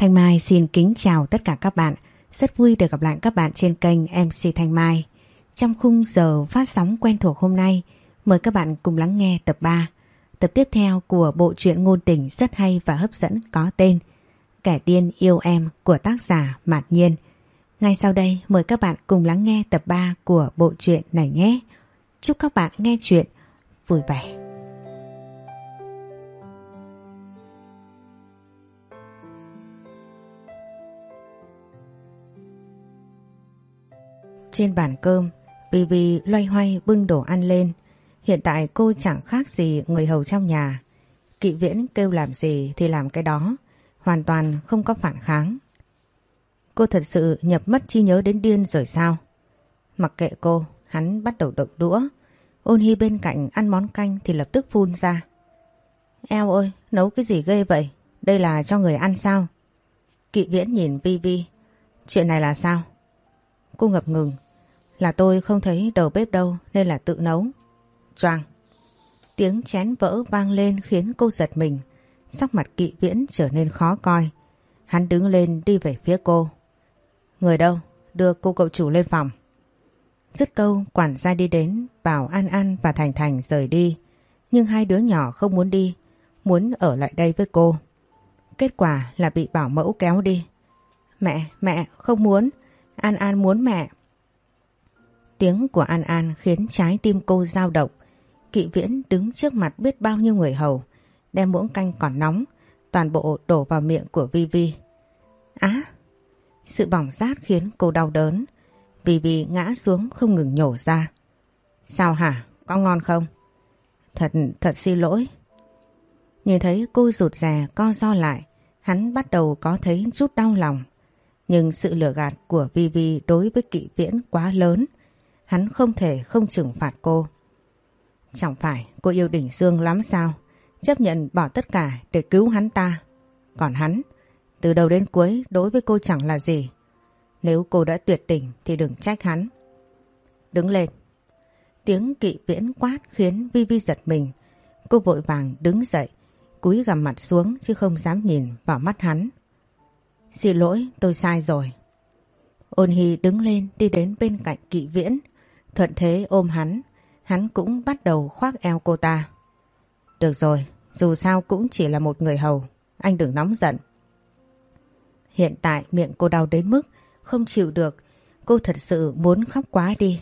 Thanh Mai xin kính chào tất cả các bạn. Rất vui được gặp lại các bạn trên kênh MC Thanh Mai. Trong khung giờ phát sóng quen thuộc hôm nay, mời các bạn cùng lắng nghe tập 3. Tập tiếp theo của bộ truyện ngôn tình rất hay và hấp dẫn có tên Kẻ điên yêu em của tác giả Mạt Nhiên. Ngay sau đây mời các bạn cùng lắng nghe tập 3 của bộ truyện này nhé. Chúc các bạn nghe chuyện vui vẻ. Trên bàn cơm, Bibi loay hoay bưng đồ ăn lên. Hiện tại cô chẳng khác gì người hầu trong nhà. Kỵ viễn kêu làm gì thì làm cái đó, hoàn toàn không có phản kháng. Cô thật sự nhập mất trí nhớ đến điên rồi sao? Mặc kệ cô, hắn bắt đầu động đũa. Ôn Hy bên cạnh ăn món canh thì lập tức phun ra. Eo ơi, nấu cái gì ghê vậy? Đây là cho người ăn sao? Kỵ viễn nhìn Vi Vi. Chuyện này là sao? Cô ngập ngừng. Là tôi không thấy đầu bếp đâu nên là tự nấu. Choang. Tiếng chén vỡ vang lên khiến cô giật mình. Sắc mặt kỵ viễn trở nên khó coi. Hắn đứng lên đi về phía cô. Người đâu? Đưa cô cậu chủ lên phòng. Dứt câu quản gia đi đến bảo An An và Thành Thành rời đi. Nhưng hai đứa nhỏ không muốn đi. Muốn ở lại đây với cô. Kết quả là bị bảo mẫu kéo đi. Mẹ, mẹ, không muốn. An An muốn mẹ. Tiếng của An An khiến trái tim cô dao động. Kỵ viễn đứng trước mặt biết bao nhiêu người hầu. Đem muỗng canh còn nóng. Toàn bộ đổ vào miệng của Vi Vi. Á! sự bỏng rát khiến cô đau đớn. Vi Vi ngã xuống không ngừng nhổ ra. Sao hả? Có ngon không? Thật, thật xin lỗi. Nhìn thấy cô rụt rè co do lại. Hắn bắt đầu có thấy chút đau lòng. Nhưng sự lừa gạt của Vi Vi đối với kỵ viễn quá lớn. Hắn không thể không trừng phạt cô. Chẳng phải cô yêu đỉnh Dương lắm sao? Chấp nhận bỏ tất cả để cứu hắn ta. Còn hắn, từ đầu đến cuối đối với cô chẳng là gì. Nếu cô đã tuyệt tình thì đừng trách hắn. Đứng lên. Tiếng kỵ viễn quát khiến Vi Vi giật mình. Cô vội vàng đứng dậy, cúi gằm mặt xuống chứ không dám nhìn vào mắt hắn. Xin lỗi, tôi sai rồi. Ôn Hy đứng lên đi đến bên cạnh kỵ viễn. Thuận thế ôm hắn, hắn cũng bắt đầu khoác eo cô ta. Được rồi, dù sao cũng chỉ là một người hầu, anh đừng nóng giận. Hiện tại miệng cô đau đến mức không chịu được, cô thật sự muốn khóc quá đi.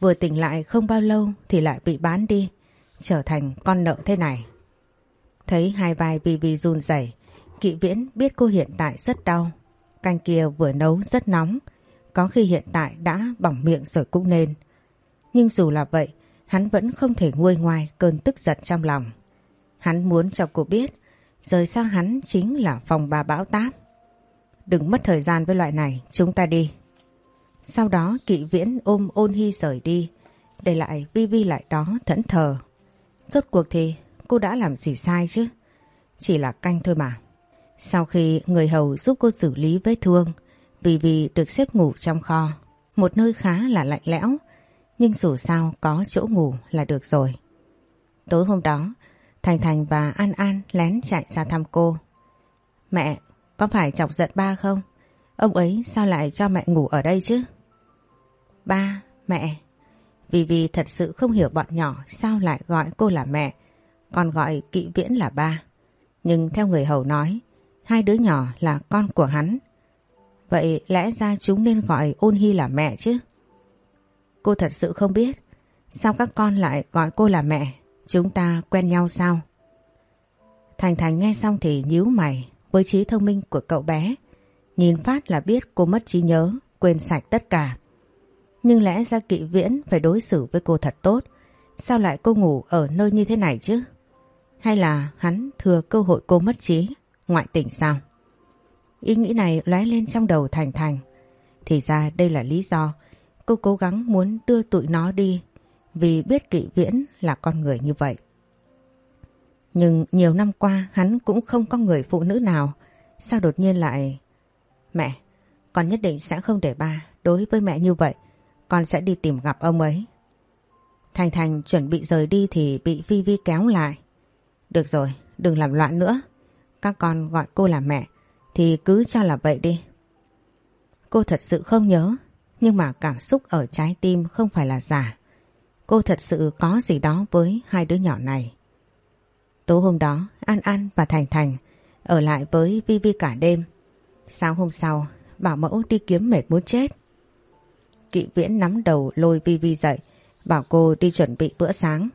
Vừa tỉnh lại không bao lâu thì lại bị bán đi, trở thành con nợ thế này. Thấy hai vai bì bì run rẩy, Kỵ Viễn biết cô hiện tại rất đau. Canh kia vừa nấu rất nóng, có khi hiện tại đã bỏng miệng rồi cũng nên. Nhưng dù là vậy, hắn vẫn không thể nguôi ngoài cơn tức giận trong lòng. Hắn muốn cho cô biết, rời xa hắn chính là phòng bà bão táp. Đừng mất thời gian với loại này, chúng ta đi. Sau đó kỵ viễn ôm ôn hy rời đi, để lại Vi Vi lại đó thẫn thờ. Rốt cuộc thì cô đã làm gì sai chứ? Chỉ là canh thôi mà. Sau khi người hầu giúp cô xử lý vết thương, Vi Vi được xếp ngủ trong kho, một nơi khá là lạnh lẽo, nhưng dù sao có chỗ ngủ là được rồi. Tối hôm đó, Thành Thành và An An lén chạy ra thăm cô. Mẹ, có phải chọc giận ba không? Ông ấy sao lại cho mẹ ngủ ở đây chứ? Ba, mẹ. Vì vì thật sự không hiểu bọn nhỏ sao lại gọi cô là mẹ, còn gọi kỵ viễn là ba. Nhưng theo người hầu nói, hai đứa nhỏ là con của hắn. Vậy lẽ ra chúng nên gọi ôn hy là mẹ chứ? Cô thật sự không biết, sao các con lại gọi cô là mẹ? Chúng ta quen nhau sao? Thành Thành nghe xong thì nhíu mày với trí thông minh của cậu bé. Nhìn phát là biết cô mất trí nhớ, quên sạch tất cả. Nhưng lẽ ra kỵ viễn phải đối xử với cô thật tốt. Sao lại cô ngủ ở nơi như thế này chứ? Hay là hắn thừa cơ hội cô mất trí, ngoại tình sao? Ý nghĩ này lóe lên trong đầu Thành Thành. Thì ra đây là lý do cô cố gắng muốn đưa tụi nó đi vì biết kỵ viễn là con người như vậy. Nhưng nhiều năm qua hắn cũng không có người phụ nữ nào. Sao đột nhiên lại... Mẹ, con nhất định sẽ không để ba đối với mẹ như vậy. Con sẽ đi tìm gặp ông ấy. Thành Thành chuẩn bị rời đi thì bị Vi Vi kéo lại. Được rồi, đừng làm loạn nữa. Các con gọi cô là mẹ. thì cứ cho là vậy đi. Cô thật sự không nhớ, nhưng mà cảm xúc ở trái tim không phải là giả. Cô thật sự có gì đó với hai đứa nhỏ này. Tối hôm đó, An An và Thành Thành ở lại với Vi Vi cả đêm. Sáng hôm sau, bảo mẫu đi kiếm mệt muốn chết. Kỵ viễn nắm đầu lôi Vi Vi dậy, bảo cô đi chuẩn bị bữa sáng.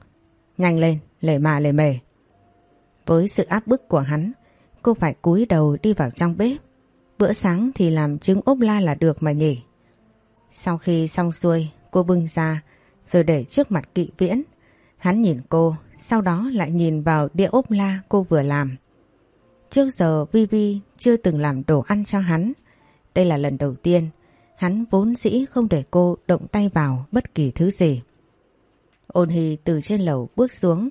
Nhanh lên, lề mà lề mề. Với sự áp bức của hắn, cô phải cúi đầu đi vào trong bếp. Bữa sáng thì làm trứng ốp la là được mà nhỉ. Sau khi xong xuôi, cô bưng ra rồi để trước mặt kỵ viễn. Hắn nhìn cô, sau đó lại nhìn vào đĩa ốp la cô vừa làm. Trước giờ Vivi chưa từng làm đồ ăn cho hắn. Đây là lần đầu tiên, hắn vốn dĩ không để cô động tay vào bất kỳ thứ gì. Ôn Hy từ trên lầu bước xuống,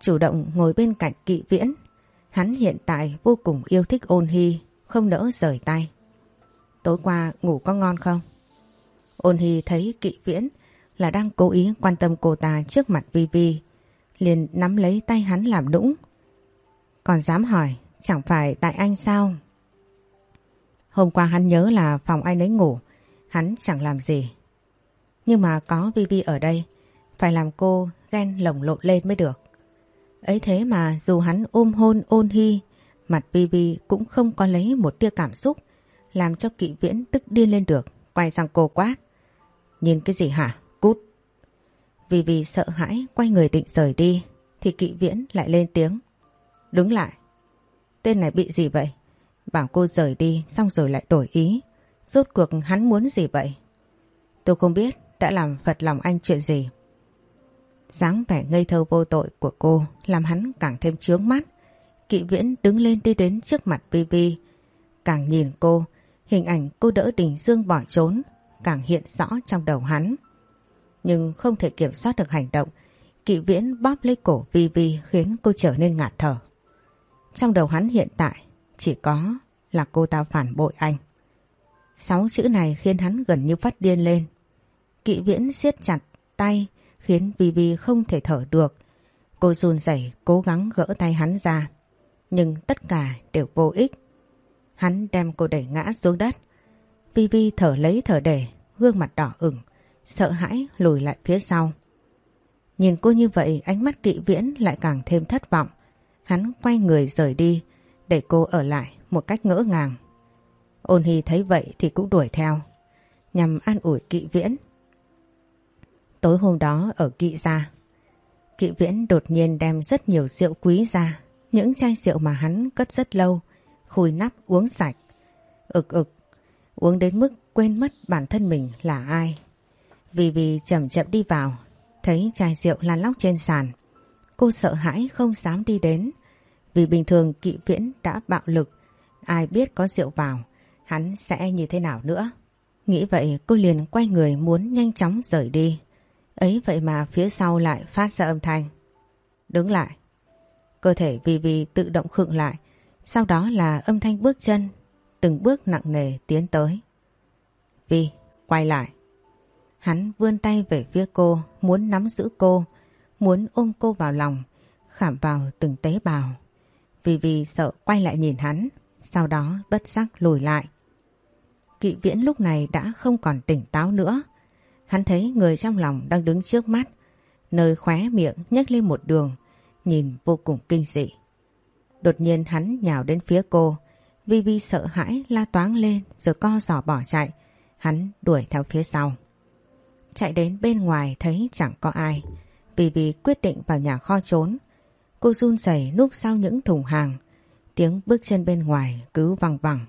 chủ động ngồi bên cạnh kỵ viễn. Hắn hiện tại vô cùng yêu thích ôn Hy, không nỡ rời tay. Tối qua ngủ có ngon không? Ôn Hy thấy kỵ viễn là đang cố ý quan tâm cô ta trước mặt Vi Vi, liền nắm lấy tay hắn làm đũng Còn dám hỏi, chẳng phải tại anh sao? Hôm qua hắn nhớ là phòng anh ấy ngủ, hắn chẳng làm gì. Nhưng mà có Vi Vi ở đây, phải làm cô ghen lồng lộn lên mới được. Ấy thế mà dù hắn ôm hôn ôn hy, mặt Vi Vi cũng không có lấy một tia cảm xúc, làm cho kỵ viễn tức điên lên được, quay sang cô quát. Nhìn cái gì hả? Cút. Vì vì sợ hãi quay người định rời đi thì kỵ viễn lại lên tiếng. Đứng lại. Tên này bị gì vậy? Bảo cô rời đi xong rồi lại đổi ý. Rốt cuộc hắn muốn gì vậy? Tôi không biết đã làm phật lòng anh chuyện gì. dáng vẻ ngây thơ vô tội của cô làm hắn càng thêm chướng mắt. Kỵ viễn đứng lên đi đến trước mặt Vivi. Càng nhìn cô, hình ảnh cô đỡ Đình Dương bỏ trốn càng hiện rõ trong đầu hắn. Nhưng không thể kiểm soát được hành động, kỵ viễn bóp lấy cổ Vi Vi khiến cô trở nên ngạt thở. Trong đầu hắn hiện tại chỉ có là cô ta phản bội anh. Sáu chữ này khiến hắn gần như phát điên lên. Kỵ viễn siết chặt tay khiến Vi Vi không thể thở được. Cô run rẩy cố gắng gỡ tay hắn ra. Nhưng tất cả đều vô ích. Hắn đem cô đẩy ngã xuống đất. Vi Vi thở lấy thở để, gương mặt đỏ ửng, sợ hãi lùi lại phía sau. Nhìn cô như vậy ánh mắt kỵ viễn lại càng thêm thất vọng. Hắn quay người rời đi để cô ở lại một cách ngỡ ngàng. Ôn Hy thấy vậy thì cũng đuổi theo nhằm an ủi kỵ viễn. Tối hôm đó ở kỵ gia kỵ viễn đột nhiên đem rất nhiều rượu quý ra những chai rượu mà hắn cất rất lâu khui nắp uống sạch. Ực ực uống đến mức quên mất bản thân mình là ai. Vì vì chậm chậm đi vào, thấy chai rượu lan lóc trên sàn. Cô sợ hãi không dám đi đến, vì bình thường kỵ viễn đã bạo lực, ai biết có rượu vào, hắn sẽ như thế nào nữa. Nghĩ vậy cô liền quay người muốn nhanh chóng rời đi. Ấy vậy mà phía sau lại phát ra âm thanh. Đứng lại. Cơ thể vì vì tự động khựng lại, sau đó là âm thanh bước chân từng bước nặng nề tiến tới. Vi, quay lại. Hắn vươn tay về phía cô, muốn nắm giữ cô, muốn ôm cô vào lòng, khảm vào từng tế bào. Vì vì sợ quay lại nhìn hắn, sau đó bất giác lùi lại. Kỵ viễn lúc này đã không còn tỉnh táo nữa. Hắn thấy người trong lòng đang đứng trước mắt, nơi khóe miệng nhếch lên một đường, nhìn vô cùng kinh dị. Đột nhiên hắn nhào đến phía cô, Vi Vi sợ hãi la toáng lên rồi co giò bỏ chạy. Hắn đuổi theo phía sau. Chạy đến bên ngoài thấy chẳng có ai. vivi quyết định vào nhà kho trốn. Cô run rẩy núp sau những thùng hàng. Tiếng bước chân bên ngoài cứ văng vẳng.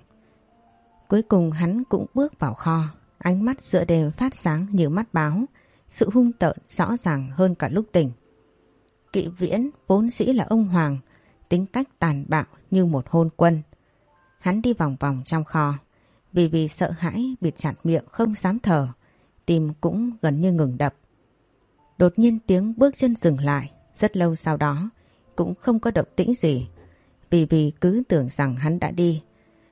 Cuối cùng hắn cũng bước vào kho. Ánh mắt giữa đêm phát sáng như mắt báo. Sự hung tợn rõ ràng hơn cả lúc tỉnh. Kỵ viễn vốn dĩ là ông Hoàng. Tính cách tàn bạo như một hôn quân. Hắn đi vòng vòng trong kho. Vì vì sợ hãi, bịt chặt miệng, không dám thở. Tim cũng gần như ngừng đập. Đột nhiên tiếng bước chân dừng lại. Rất lâu sau đó, cũng không có động tĩnh gì. Vì vì cứ tưởng rằng hắn đã đi.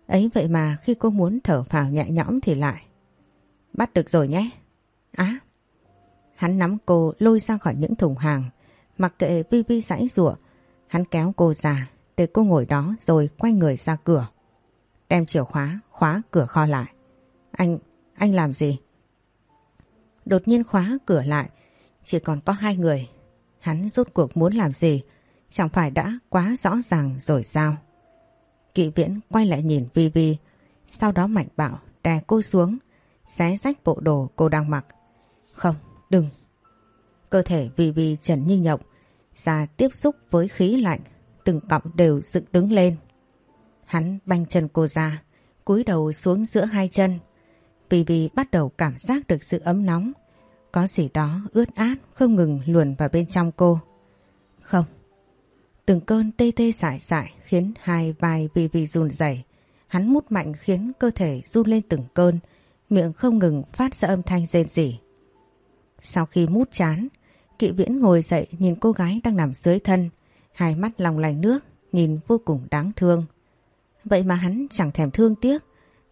Ấy vậy mà khi cô muốn thở phào nhẹ nhõm thì lại. Bắt được rồi nhé. Á. hắn nắm cô lôi ra khỏi những thùng hàng. Mặc kệ Vi Vi giãy rủa Hắn kéo cô ra để cô ngồi đó rồi quay người ra cửa đem chìa khóa khóa cửa kho lại. Anh, anh làm gì? Đột nhiên khóa cửa lại, chỉ còn có hai người. Hắn rốt cuộc muốn làm gì? Chẳng phải đã quá rõ ràng rồi sao? Kỵ viễn quay lại nhìn Vi Vi, sau đó mạnh bạo đè cô xuống, xé rách bộ đồ cô đang mặc. Không, đừng. Cơ thể Vi Vi trần như nhộng, ra tiếp xúc với khí lạnh, từng cọng đều dựng đứng lên. Hắn banh chân cô ra, cúi đầu xuống giữa hai chân. vì vì bắt đầu cảm giác được sự ấm nóng, có gì đó ướt át không ngừng luồn vào bên trong cô. Không. Từng cơn tê tê dại dại khiến hai vai vì vì run rẩy. Hắn mút mạnh khiến cơ thể run lên từng cơn, miệng không ngừng phát ra âm thanh rên rỉ. Sau khi mút chán, kỵ viễn ngồi dậy nhìn cô gái đang nằm dưới thân, hai mắt lòng lành nước, nhìn vô cùng đáng thương. Vậy mà hắn chẳng thèm thương tiếc,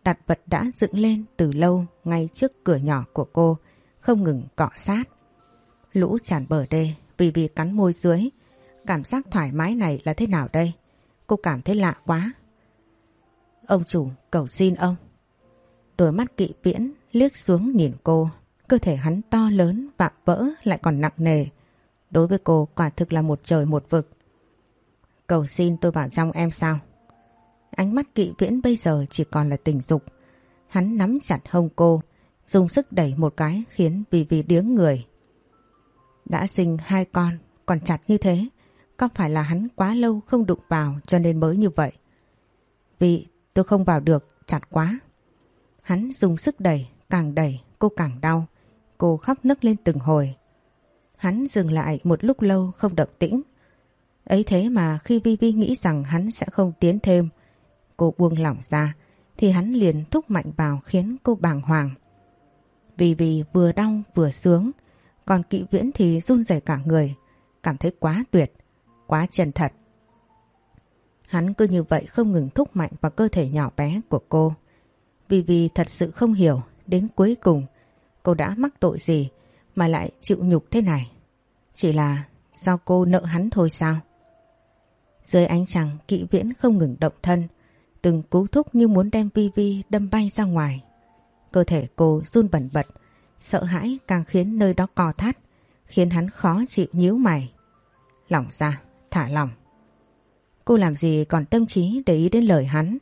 đặt vật đã dựng lên từ lâu ngay trước cửa nhỏ của cô, không ngừng cọ sát. Lũ tràn bờ đê vì vì cắn môi dưới. Cảm giác thoải mái này là thế nào đây? Cô cảm thấy lạ quá. Ông chủ cầu xin ông. Đôi mắt kỵ viễn liếc xuống nhìn cô. Cơ thể hắn to lớn, vạm vỡ lại còn nặng nề. Đối với cô quả thực là một trời một vực. Cầu xin tôi vào trong em sao? Ánh mắt kỵ viễn bây giờ chỉ còn là tình dục. Hắn nắm chặt hông cô, dùng sức đẩy một cái khiến vì vì điếng người. Đã sinh hai con, còn chặt như thế, có phải là hắn quá lâu không đụng vào cho nên mới như vậy? Vì tôi không vào được, chặt quá. Hắn dùng sức đẩy, càng đẩy, cô càng đau. Cô khóc nức lên từng hồi. Hắn dừng lại một lúc lâu không động tĩnh. Ấy thế mà khi Vi Vi nghĩ rằng hắn sẽ không tiến thêm, cô buông lỏng ra, thì hắn liền thúc mạnh vào khiến cô bàng hoàng. Vì vì vừa đau vừa sướng, còn kỵ viễn thì run rẩy cả người, cảm thấy quá tuyệt, quá chân thật. Hắn cứ như vậy không ngừng thúc mạnh vào cơ thể nhỏ bé của cô. Vì vì thật sự không hiểu đến cuối cùng cô đã mắc tội gì mà lại chịu nhục thế này. Chỉ là do cô nợ hắn thôi sao? Dưới ánh trăng kỵ viễn không ngừng động thân, từng cú thúc như muốn đem Vi Vi đâm bay ra ngoài. Cơ thể cô run bẩn bật, sợ hãi càng khiến nơi đó co thắt, khiến hắn khó chịu nhíu mày. Lỏng ra, thả lỏng. Cô làm gì còn tâm trí để ý đến lời hắn.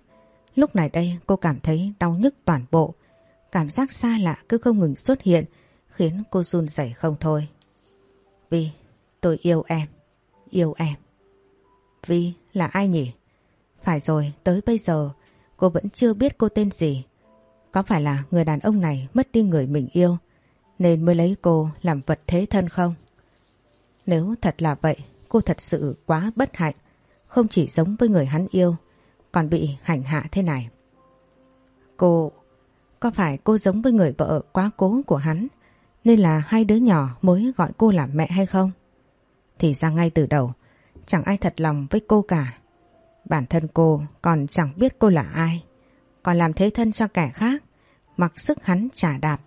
Lúc này đây cô cảm thấy đau nhức toàn bộ. Cảm giác xa lạ cứ không ngừng xuất hiện khiến cô run rẩy không thôi. Vi, tôi yêu em, yêu em. Vi là ai nhỉ? Phải rồi, tới bây giờ cô vẫn chưa biết cô tên gì. Có phải là người đàn ông này mất đi người mình yêu nên mới lấy cô làm vật thế thân không? Nếu thật là vậy, cô thật sự quá bất hạnh, không chỉ giống với người hắn yêu, còn bị hành hạ thế này. Cô, có phải cô giống với người vợ quá cố của hắn, nên là hai đứa nhỏ mới gọi cô là mẹ hay không? Thì ra ngay từ đầu, chẳng ai thật lòng với cô cả. Bản thân cô còn chẳng biết cô là ai còn làm thế thân cho kẻ khác, mặc sức hắn trả đạp.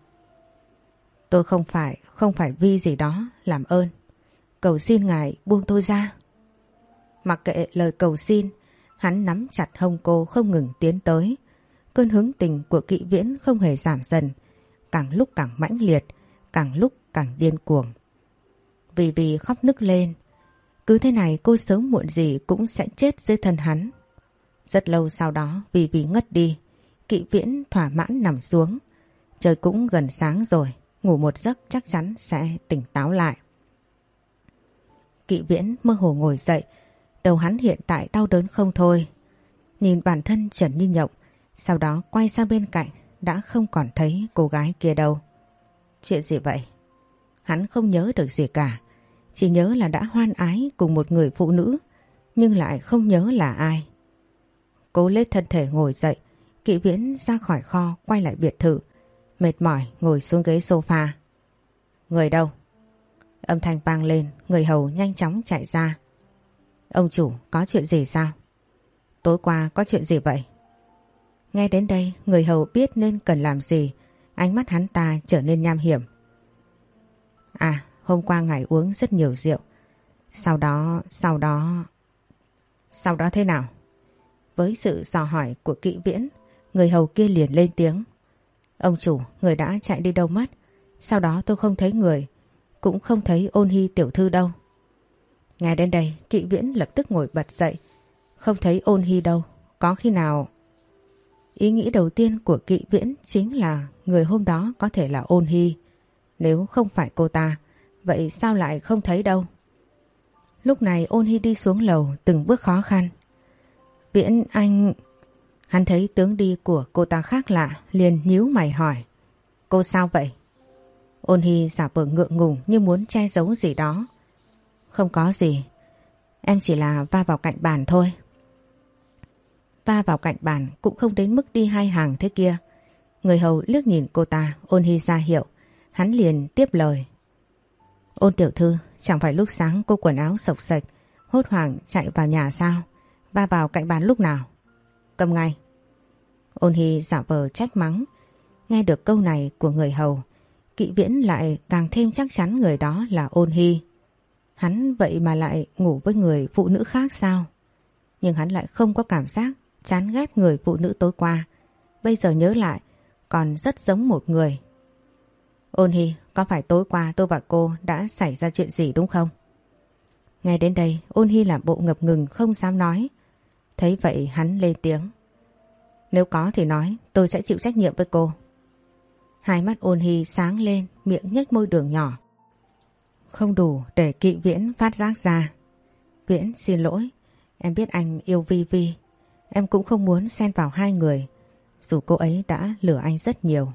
Tôi không phải, không phải vi gì đó, làm ơn. Cầu xin ngài buông tôi ra. Mặc kệ lời cầu xin, hắn nắm chặt hông cô không ngừng tiến tới. Cơn hứng tình của kỵ viễn không hề giảm dần, càng lúc càng mãnh liệt, càng lúc càng điên cuồng. Vì vì khóc nức lên, cứ thế này cô sớm muộn gì cũng sẽ chết dưới thân hắn. Rất lâu sau đó vì vì ngất đi, Kỵ viễn thỏa mãn nằm xuống. Trời cũng gần sáng rồi, ngủ một giấc chắc chắn sẽ tỉnh táo lại. Kỵ viễn mơ hồ ngồi dậy, đầu hắn hiện tại đau đớn không thôi. Nhìn bản thân trần như nhộng, sau đó quay sang bên cạnh, đã không còn thấy cô gái kia đâu. Chuyện gì vậy? Hắn không nhớ được gì cả, chỉ nhớ là đã hoan ái cùng một người phụ nữ, nhưng lại không nhớ là ai. Cố lết thân thể ngồi dậy, Kỵ Viễn ra khỏi kho quay lại biệt thự. Mệt mỏi ngồi xuống ghế sofa. Người đâu? Âm thanh vang lên, người hầu nhanh chóng chạy ra. Ông chủ có chuyện gì sao? Tối qua có chuyện gì vậy? Nghe đến đây, người hầu biết nên cần làm gì. Ánh mắt hắn ta trở nên nham hiểm. À, hôm qua ngài uống rất nhiều rượu. Sau đó, sau đó... Sau đó thế nào? Với sự dò hỏi của kỵ viễn, người hầu kia liền lên tiếng. Ông chủ, người đã chạy đi đâu mất? Sau đó tôi không thấy người, cũng không thấy ôn hy tiểu thư đâu. Nghe đến đây, kỵ viễn lập tức ngồi bật dậy. Không thấy ôn hy đâu, có khi nào... Ý nghĩ đầu tiên của kỵ viễn chính là người hôm đó có thể là ôn hy. Nếu không phải cô ta, vậy sao lại không thấy đâu? Lúc này ôn hy đi xuống lầu từng bước khó khăn. Viễn anh... Hắn thấy tướng đi của cô ta khác lạ, liền nhíu mày hỏi. Cô sao vậy? Ôn hy giả vờ ngượng ngùng như muốn che giấu gì đó. Không có gì. Em chỉ là va vào cạnh bàn thôi. Va vào cạnh bàn cũng không đến mức đi hai hàng thế kia. Người hầu liếc nhìn cô ta, ôn hy ra hiệu. Hắn liền tiếp lời. Ôn tiểu thư, chẳng phải lúc sáng cô quần áo sộc sạch, hốt hoảng chạy vào nhà sao? Va vào cạnh bàn lúc nào? Cầm ngay. Ôn hy giả vờ trách mắng. Nghe được câu này của người hầu, kỵ viễn lại càng thêm chắc chắn người đó là ôn hy. Hắn vậy mà lại ngủ với người phụ nữ khác sao? Nhưng hắn lại không có cảm giác chán ghét người phụ nữ tối qua. Bây giờ nhớ lại, còn rất giống một người. Ôn Hy, có phải tối qua tôi và cô đã xảy ra chuyện gì đúng không? Ngay đến đây, Ôn Hy làm bộ ngập ngừng không dám nói. Thấy vậy hắn lên tiếng. Nếu có thì nói, tôi sẽ chịu trách nhiệm với cô. Hai mắt Ôn Hy sáng lên, miệng nhếch môi đường nhỏ. Không đủ để kỵ Viễn phát giác ra. Viễn xin lỗi, em biết anh yêu Vi Vi. Em cũng không muốn xen vào hai người, dù cô ấy đã lừa anh rất nhiều.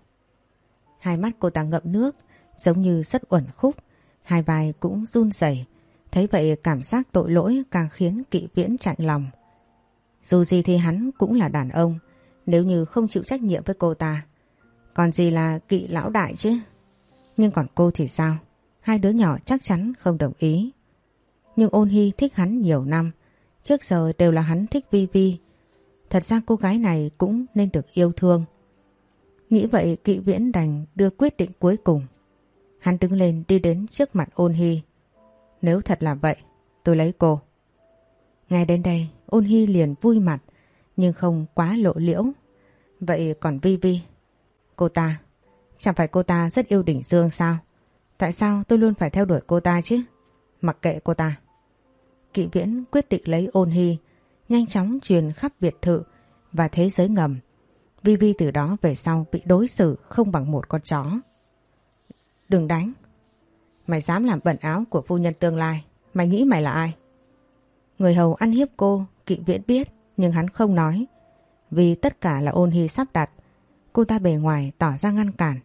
Hai mắt cô ta ngậm nước, giống như rất uẩn khúc, hai vai cũng run rẩy. Thấy vậy cảm giác tội lỗi càng khiến kỵ viễn chạnh lòng. Dù gì thì hắn cũng là đàn ông, nếu như không chịu trách nhiệm với cô ta. Còn gì là kỵ lão đại chứ? Nhưng còn cô thì sao? Hai đứa nhỏ chắc chắn không đồng ý. Nhưng ôn hy thích hắn nhiều năm. Trước giờ đều là hắn thích Vi Vi. Thật ra cô gái này cũng nên được yêu thương. Nghĩ vậy kỵ viễn đành đưa quyết định cuối cùng. Hắn đứng lên đi đến trước mặt ôn hy. Nếu thật là vậy, tôi lấy cô. Ngay đến đây, ôn hy liền vui mặt, nhưng không quá lộ liễu. Vậy còn Vi Vi? Cô ta, chẳng phải cô ta rất yêu đỉnh dương sao? Tại sao tôi luôn phải theo đuổi cô ta chứ? Mặc kệ cô ta. Kỵ viễn quyết định lấy ôn hy, nhanh chóng truyền khắp biệt thự và thế giới ngầm. Vi Vi từ đó về sau bị đối xử không bằng một con chó. Đừng đánh. Mày dám làm bẩn áo của phu nhân tương lai. Mày nghĩ mày là ai? Người hầu ăn hiếp cô, kỵ viễn biết, nhưng hắn không nói. Vì tất cả là ôn hy sắp đặt. Cô ta bề ngoài tỏ ra ngăn cản,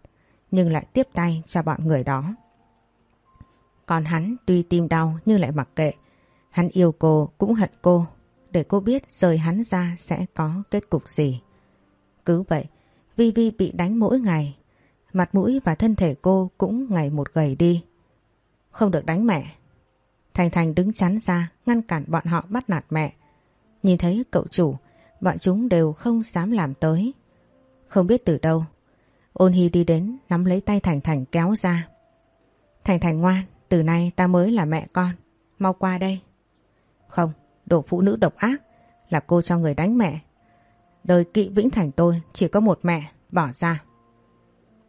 nhưng lại tiếp tay cho bọn người đó. Còn hắn tuy tim đau nhưng lại mặc kệ. Hắn yêu cô cũng hận cô, để cô biết rời hắn ra sẽ có kết cục gì. Cứ vậy, Vi Vi bị đánh mỗi ngày. Mặt mũi và thân thể cô cũng ngày một gầy đi. Không được đánh mẹ. Thành Thành đứng chắn ra ngăn cản bọn họ bắt nạt mẹ. Nhìn thấy cậu chủ, bọn chúng đều không dám làm tới. Không biết từ đâu, ôn hy đi đến nắm lấy tay Thành Thành kéo ra. Thành Thành ngoan, từ nay ta mới là mẹ con. Mau qua đây. Không, đồ phụ nữ độc ác là cô cho người đánh mẹ Đời kỵ vĩnh thành tôi chỉ có một mẹ, bỏ ra.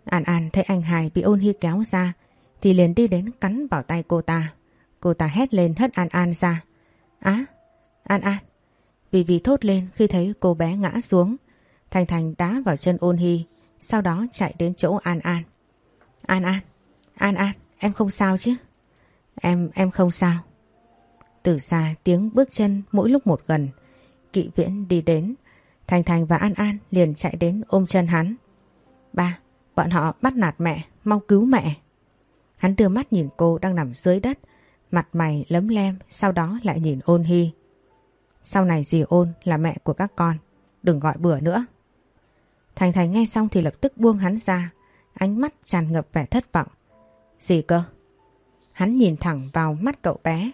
An An thấy anh Hải bị ôn hy kéo ra thì liền đi đến cắn vào tay cô ta. Cô ta hét lên hất An An ra. Á, An An. Vì vì thốt lên khi thấy cô bé ngã xuống. Thành Thành đá vào chân ôn hy, sau đó chạy đến chỗ An An. An An, An An, em không sao chứ? Em, em không sao. Từ xa tiếng bước chân mỗi lúc một gần. Kỵ viễn đi đến, Thành Thành và An An liền chạy đến ôm chân hắn. Ba, bọn họ bắt nạt mẹ, mau cứu mẹ. Hắn đưa mắt nhìn cô đang nằm dưới đất, mặt mày lấm lem, sau đó lại nhìn ôn hy. Sau này dì ôn là mẹ của các con, đừng gọi bừa nữa. Thành Thành nghe xong thì lập tức buông hắn ra, ánh mắt tràn ngập vẻ thất vọng. Gì cơ? Hắn nhìn thẳng vào mắt cậu bé.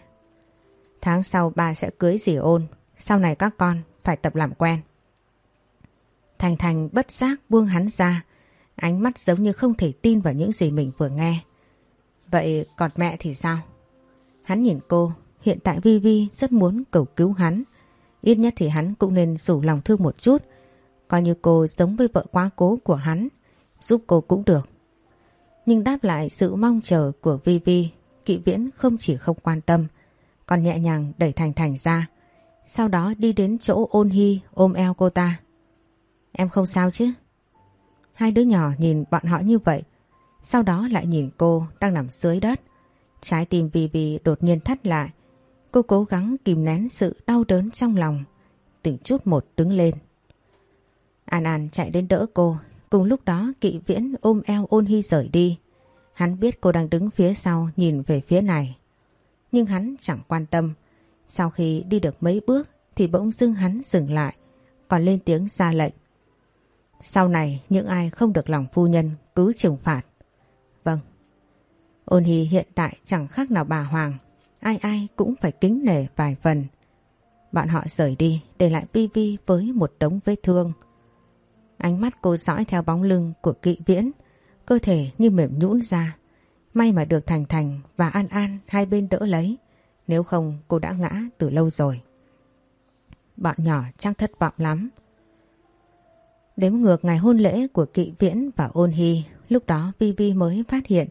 Tháng sau ba sẽ cưới dì ôn, sau này các con phải tập làm quen. Thành Thành bất giác buông hắn ra, ánh mắt giống như không thể tin vào những gì mình vừa nghe. Vậy còn mẹ thì sao? Hắn nhìn cô, hiện tại Vi Vi rất muốn cầu cứu hắn, Ít nhất thì hắn cũng nên rủ lòng thương một chút. Coi như cô giống với vợ quá cố của hắn. Giúp cô cũng được. Nhưng đáp lại sự mong chờ của Vi Vi, kỵ viễn không chỉ không quan tâm, còn nhẹ nhàng đẩy Thành Thành ra. Sau đó đi đến chỗ ôn hy ôm eo cô ta. Em không sao chứ? Hai đứa nhỏ nhìn bọn họ như vậy, sau đó lại nhìn cô đang nằm dưới đất. Trái tim vì vì đột nhiên thắt lại. Cô cố gắng kìm nén sự đau đớn trong lòng, từng chút một đứng lên. An An chạy đến đỡ cô, cùng lúc đó kỵ viễn ôm eo ôn hy rời đi. Hắn biết cô đang đứng phía sau nhìn về phía này. Nhưng hắn chẳng quan tâm. Sau khi đi được mấy bước thì bỗng dưng hắn dừng lại, còn lên tiếng ra lệnh. Sau này, những ai không được lòng phu nhân, cứ trừng phạt. Vâng. Ôn Hy hiện tại chẳng khác nào bà Hoàng. Ai ai cũng phải kính nể vài phần. Bọn họ rời đi, để lại Vi Vi với một đống vết thương. Ánh mắt cô dõi theo bóng lưng của kỵ viễn. Cơ thể như mềm nhũn ra. May mà được Thành Thành và An An hai bên đỡ lấy. Nếu không cô đã ngã từ lâu rồi. Bọn nhỏ chắc thất vọng lắm. Đếm ngược ngày hôn lễ của Kỵ Viễn và Ôn Hy, lúc đó Vi Vi mới phát hiện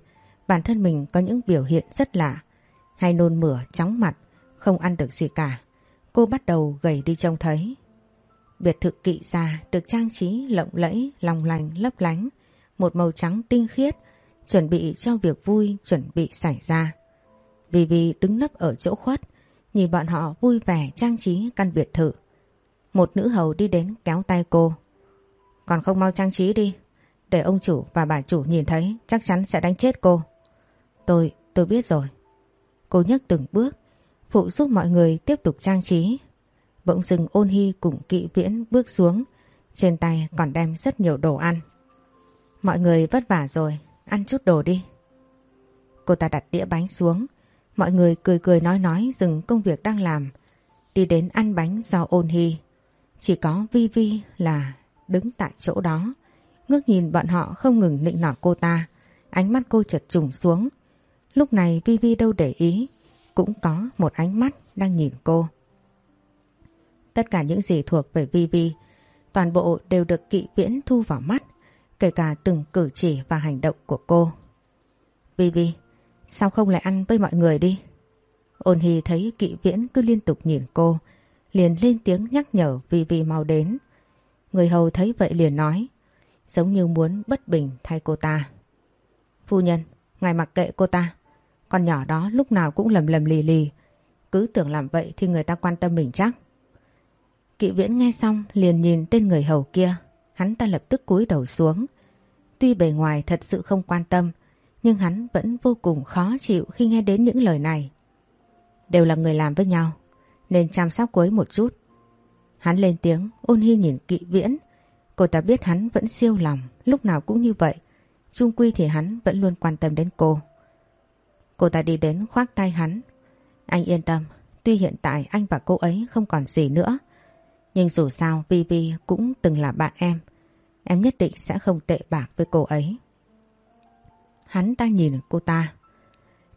bản thân mình có những biểu hiện rất lạ. Hay nôn mửa, chóng mặt, không ăn được gì cả. Cô bắt đầu gầy đi trông thấy. Biệt thự kỵ gia được trang trí lộng lẫy, lòng lành, lấp lánh, một màu trắng tinh khiết, chuẩn bị cho việc vui chuẩn bị xảy ra. Vi Vi đứng nấp ở chỗ khuất, nhìn bọn họ vui vẻ trang trí căn biệt thự. Một nữ hầu đi đến kéo tay cô. Còn không mau trang trí đi. Để ông chủ và bà chủ nhìn thấy chắc chắn sẽ đánh chết cô. Tôi, tôi biết rồi. Cô nhấc từng bước, phụ giúp mọi người tiếp tục trang trí. Bỗng dừng ôn hy cùng kỵ viễn bước xuống, trên tay còn đem rất nhiều đồ ăn. Mọi người vất vả rồi, ăn chút đồ đi. Cô ta đặt đĩa bánh xuống, mọi người cười cười nói nói dừng công việc đang làm, đi đến ăn bánh do ôn hy. Chỉ có Vi Vi là đứng tại chỗ đó, ngước nhìn bọn họ không ngừng nịnh nọt cô ta, ánh mắt cô chợt trùng xuống. Lúc này Vi Vi đâu để ý, cũng có một ánh mắt đang nhìn cô. Tất cả những gì thuộc về Vi Vi, toàn bộ đều được kỵ viễn thu vào mắt, kể cả từng cử chỉ và hành động của cô. Vi Vi, sao không lại ăn với mọi người đi? Ôn Hy thấy kỵ viễn cứ liên tục nhìn cô, liền lên tiếng nhắc nhở Vi Vi mau đến. Người hầu thấy vậy liền nói, giống như muốn bất bình thay cô ta. Phu nhân, ngài mặc kệ cô ta. Con nhỏ đó lúc nào cũng lầm lầm lì lì. Cứ tưởng làm vậy thì người ta quan tâm mình chắc. Kỵ viễn nghe xong liền nhìn tên người hầu kia. Hắn ta lập tức cúi đầu xuống. Tuy bề ngoài thật sự không quan tâm, nhưng hắn vẫn vô cùng khó chịu khi nghe đến những lời này. Đều là người làm với nhau, nên chăm sóc cô ấy một chút. Hắn lên tiếng, ôn hy nhìn kỵ viễn. Cô ta biết hắn vẫn siêu lòng, lúc nào cũng như vậy. Trung quy thì hắn vẫn luôn quan tâm đến cô. Cô ta đi đến khoác tay hắn. Anh yên tâm, tuy hiện tại anh và cô ấy không còn gì nữa. Nhưng dù sao Vivi cũng từng là bạn em. Em nhất định sẽ không tệ bạc với cô ấy. Hắn ta nhìn cô ta.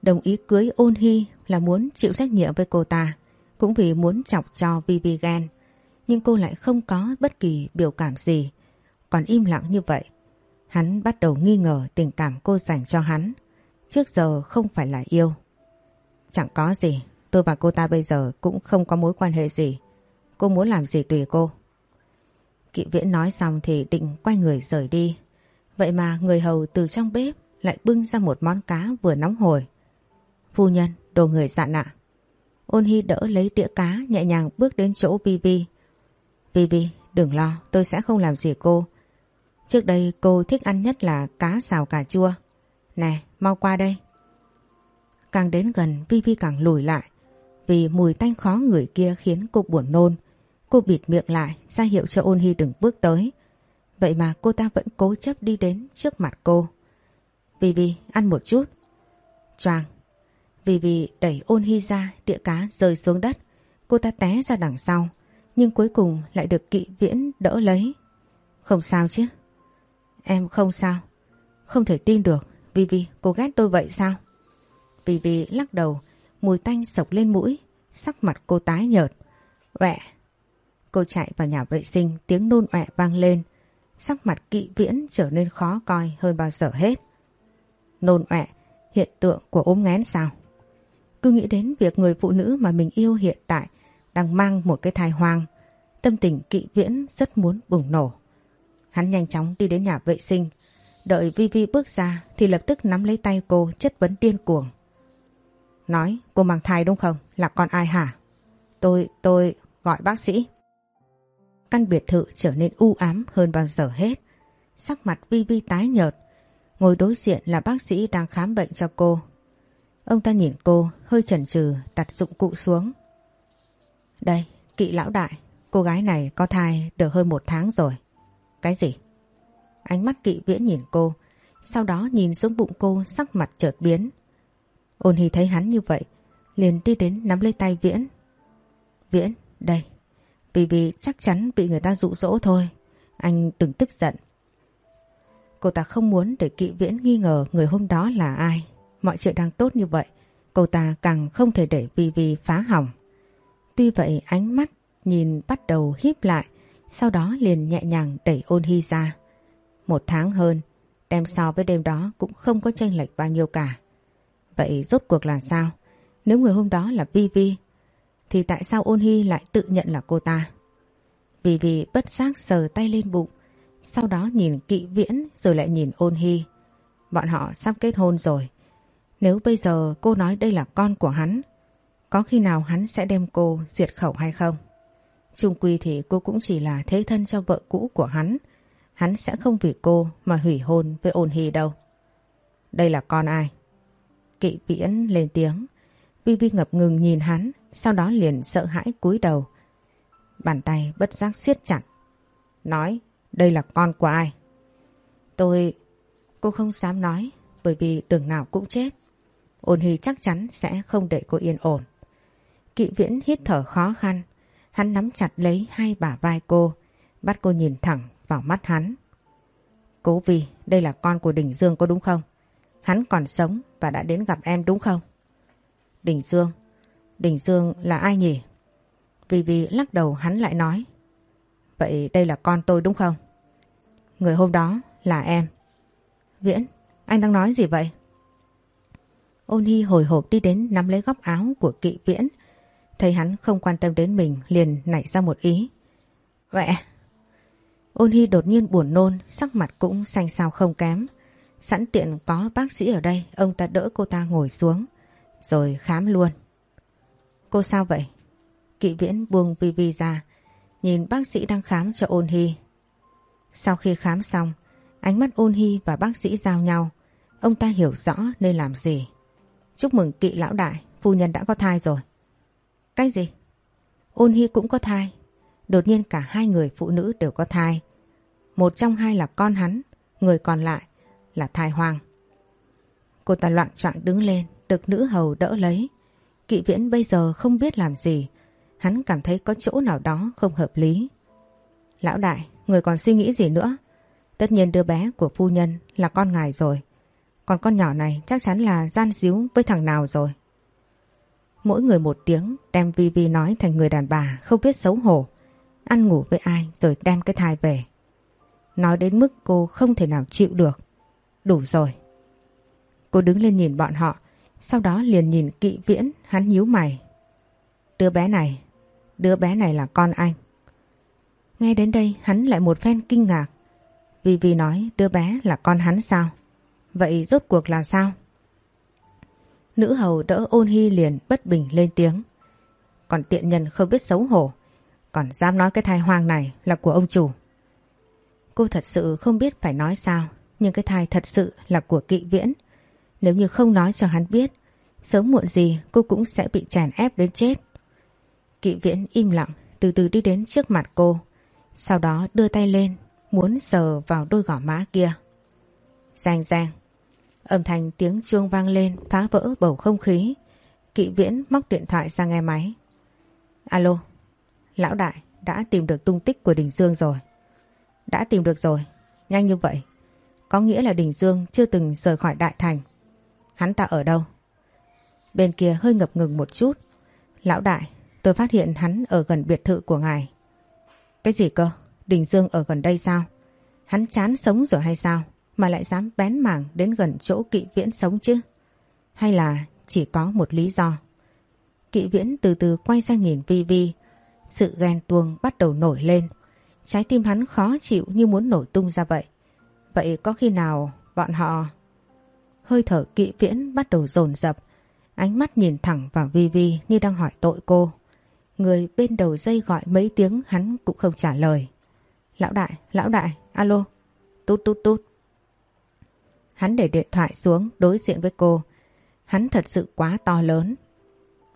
Đồng ý cưới ôn hy là muốn chịu trách nhiệm với cô ta. Cũng vì muốn chọc cho Vivi ghen nhưng cô lại không có bất kỳ biểu cảm gì, còn im lặng như vậy. Hắn bắt đầu nghi ngờ tình cảm cô dành cho hắn, trước giờ không phải là yêu. Chẳng có gì, tôi và cô ta bây giờ cũng không có mối quan hệ gì. Cô muốn làm gì tùy cô. Kỵ viễn nói xong thì định quay người rời đi. Vậy mà người hầu từ trong bếp lại bưng ra một món cá vừa nóng hổi. Phu nhân, đồ người dặn ạ. Ôn Hy đỡ lấy đĩa cá nhẹ nhàng bước đến chỗ Vivi. Vivi, đừng lo, tôi sẽ không làm gì cô. Trước đây cô thích ăn nhất là cá xào cà chua. Nè, mau qua đây. Càng đến gần Vivi càng lùi lại. Vì mùi tanh khó người kia khiến cô buồn nôn. Cô bịt miệng lại, ra hiệu cho ôn hy đừng bước tới. Vậy mà cô ta vẫn cố chấp đi đến trước mặt cô. Vivi, ăn một chút. Choàng. Vivi đẩy ôn hy ra, đĩa cá rơi xuống đất. Cô ta té ra đằng sau nhưng cuối cùng lại được kỵ viễn đỡ lấy. Không sao chứ? Em không sao. Không thể tin được. Vivi, cô ghét tôi vậy sao? Vivi lắc đầu, mùi tanh sộc lên mũi, sắc mặt cô tái nhợt. Vẹ, Cô chạy vào nhà vệ sinh tiếng nôn ọe vang lên. Sắc mặt kỵ viễn trở nên khó coi hơn bao giờ hết. Nôn ọe, hiện tượng của ốm ngén sao? Cứ nghĩ đến việc người phụ nữ mà mình yêu hiện tại đang mang một cái thai hoang. Tâm tình kỵ viễn rất muốn bùng nổ. Hắn nhanh chóng đi đến nhà vệ sinh. Đợi Vi Vi bước ra thì lập tức nắm lấy tay cô chất vấn điên cuồng. Nói cô mang thai đúng không? Là con ai hả? Tôi, tôi gọi bác sĩ. Căn biệt thự trở nên u ám hơn bao giờ hết. Sắc mặt Vi Vi tái nhợt. Ngồi đối diện là bác sĩ đang khám bệnh cho cô. Ông ta nhìn cô hơi chần chừ đặt dụng cụ xuống. Đây, kỵ lão đại, cô gái này có thai được hơn một tháng rồi. Cái gì? Ánh mắt kỵ viễn nhìn cô, sau đó nhìn xuống bụng cô sắc mặt chợt biến. Ôn Hy thấy hắn như vậy, liền đi đến nắm lấy tay Viễn. Viễn, đây, vì vì chắc chắn bị người ta dụ dỗ thôi, anh đừng tức giận. Cô ta không muốn để kỵ Viễn nghi ngờ người hôm đó là ai. Mọi chuyện đang tốt như vậy, cô ta càng không thể để Vi Vi phá hỏng. Tuy vậy ánh mắt nhìn bắt đầu híp lại, sau đó liền nhẹ nhàng đẩy ôn hy ra. Một tháng hơn, đem so với đêm đó cũng không có tranh lệch bao nhiêu cả. Vậy rốt cuộc là sao? Nếu người hôm đó là Vi Vi, thì tại sao ôn hy lại tự nhận là cô ta? Vì vì bất giác sờ tay lên bụng, sau đó nhìn kỵ viễn rồi lại nhìn ôn hy. Bọn họ sắp kết hôn rồi. Nếu bây giờ cô nói đây là con của hắn, có khi nào hắn sẽ đem cô diệt khẩu hay không? Trung quy thì cô cũng chỉ là thế thân cho vợ cũ của hắn. Hắn sẽ không vì cô mà hủy hôn với ôn hy đâu. Đây là con ai? Kỵ viễn lên tiếng. Vi Vi ngập ngừng nhìn hắn, sau đó liền sợ hãi cúi đầu. Bàn tay bất giác siết chặt. Nói, đây là con của ai? Tôi... Cô không dám nói, bởi vì đường nào cũng chết. Ôn Hy chắc chắn sẽ không để cô yên ổn. Kỵ viễn hít thở khó khăn. Hắn nắm chặt lấy hai bả vai cô, bắt cô nhìn thẳng vào mắt hắn. Cố vì đây là con của Đình Dương có đúng không? Hắn còn sống và đã đến gặp em đúng không? Đình Dương. Đình Dương là ai nhỉ? Vì vì lắc đầu hắn lại nói. Vậy đây là con tôi đúng không? Người hôm đó là em. Viễn, anh đang nói gì vậy? Ôn Hy hồi hộp đi đến nắm lấy góc áo của kỵ viễn. Thấy hắn không quan tâm đến mình liền nảy ra một ý. Vậy à? Ôn Hy đột nhiên buồn nôn, sắc mặt cũng xanh xao không kém. Sẵn tiện có bác sĩ ở đây, ông ta đỡ cô ta ngồi xuống, rồi khám luôn. Cô sao vậy? Kỵ viễn buông vi vi ra, nhìn bác sĩ đang khám cho ôn hy. Sau khi khám xong, ánh mắt ôn hy và bác sĩ giao nhau, ông ta hiểu rõ nên làm gì. Chúc mừng kỵ lão đại, phu nhân đã có thai rồi. Cái gì? Ôn hy cũng có thai. Đột nhiên cả hai người phụ nữ đều có thai. Một trong hai là con hắn, người còn lại là thai hoang. Cô ta loạn trọng đứng lên, được nữ hầu đỡ lấy. Kỵ viễn bây giờ không biết làm gì, hắn cảm thấy có chỗ nào đó không hợp lý. Lão đại, người còn suy nghĩ gì nữa? Tất nhiên đứa bé của phu nhân là con ngài rồi. Còn con nhỏ này chắc chắn là gian díu với thằng nào rồi. Mỗi người một tiếng đem Vi Vi nói thành người đàn bà không biết xấu hổ. Ăn ngủ với ai rồi đem cái thai về. Nói đến mức cô không thể nào chịu được. Đủ rồi. Cô đứng lên nhìn bọn họ, sau đó liền nhìn kỵ viễn, hắn nhíu mày. Đứa bé này, đứa bé này là con anh. Nghe đến đây hắn lại một phen kinh ngạc. Vì vì nói đứa bé là con hắn sao? Vậy rốt cuộc là sao? Nữ hầu đỡ ôn hy liền bất bình lên tiếng. Còn tiện nhân không biết xấu hổ. Còn dám nói cái thai hoang này là của ông chủ. Cô thật sự không biết phải nói sao. Nhưng cái thai thật sự là của kỵ viễn. Nếu như không nói cho hắn biết, sớm muộn gì cô cũng sẽ bị chèn ép đến chết. Kỵ viễn im lặng, từ từ đi đến trước mặt cô. Sau đó đưa tay lên, muốn sờ vào đôi gỏ má kia. Giang giang. Âm thanh tiếng chuông vang lên phá vỡ bầu không khí. Kỵ viễn móc điện thoại ra nghe máy. Alo, lão đại đã tìm được tung tích của Đình Dương rồi. Đã tìm được rồi, nhanh như vậy. Có nghĩa là Đình Dương chưa từng rời khỏi Đại Thành. Hắn ta ở đâu? Bên kia hơi ngập ngừng một chút. Lão đại, tôi phát hiện hắn ở gần biệt thự của ngài. Cái gì cơ? Đình Dương ở gần đây sao? Hắn chán sống rồi hay sao? Mà lại dám bén mảng đến gần chỗ kỵ viễn sống chứ? Hay là chỉ có một lý do? Kỵ viễn từ từ quay sang nhìn Vi Vi. Sự ghen tuông bắt đầu nổi lên. Trái tim hắn khó chịu như muốn nổ tung ra vậy. Vậy có khi nào bọn họ... Hơi thở kỵ viễn bắt đầu dồn dập Ánh mắt nhìn thẳng vào Vi Vi như đang hỏi tội cô. Người bên đầu dây gọi mấy tiếng hắn cũng không trả lời. Lão đại, lão đại, alo, tút tút tút. Hắn để điện thoại xuống đối diện với cô. Hắn thật sự quá to lớn.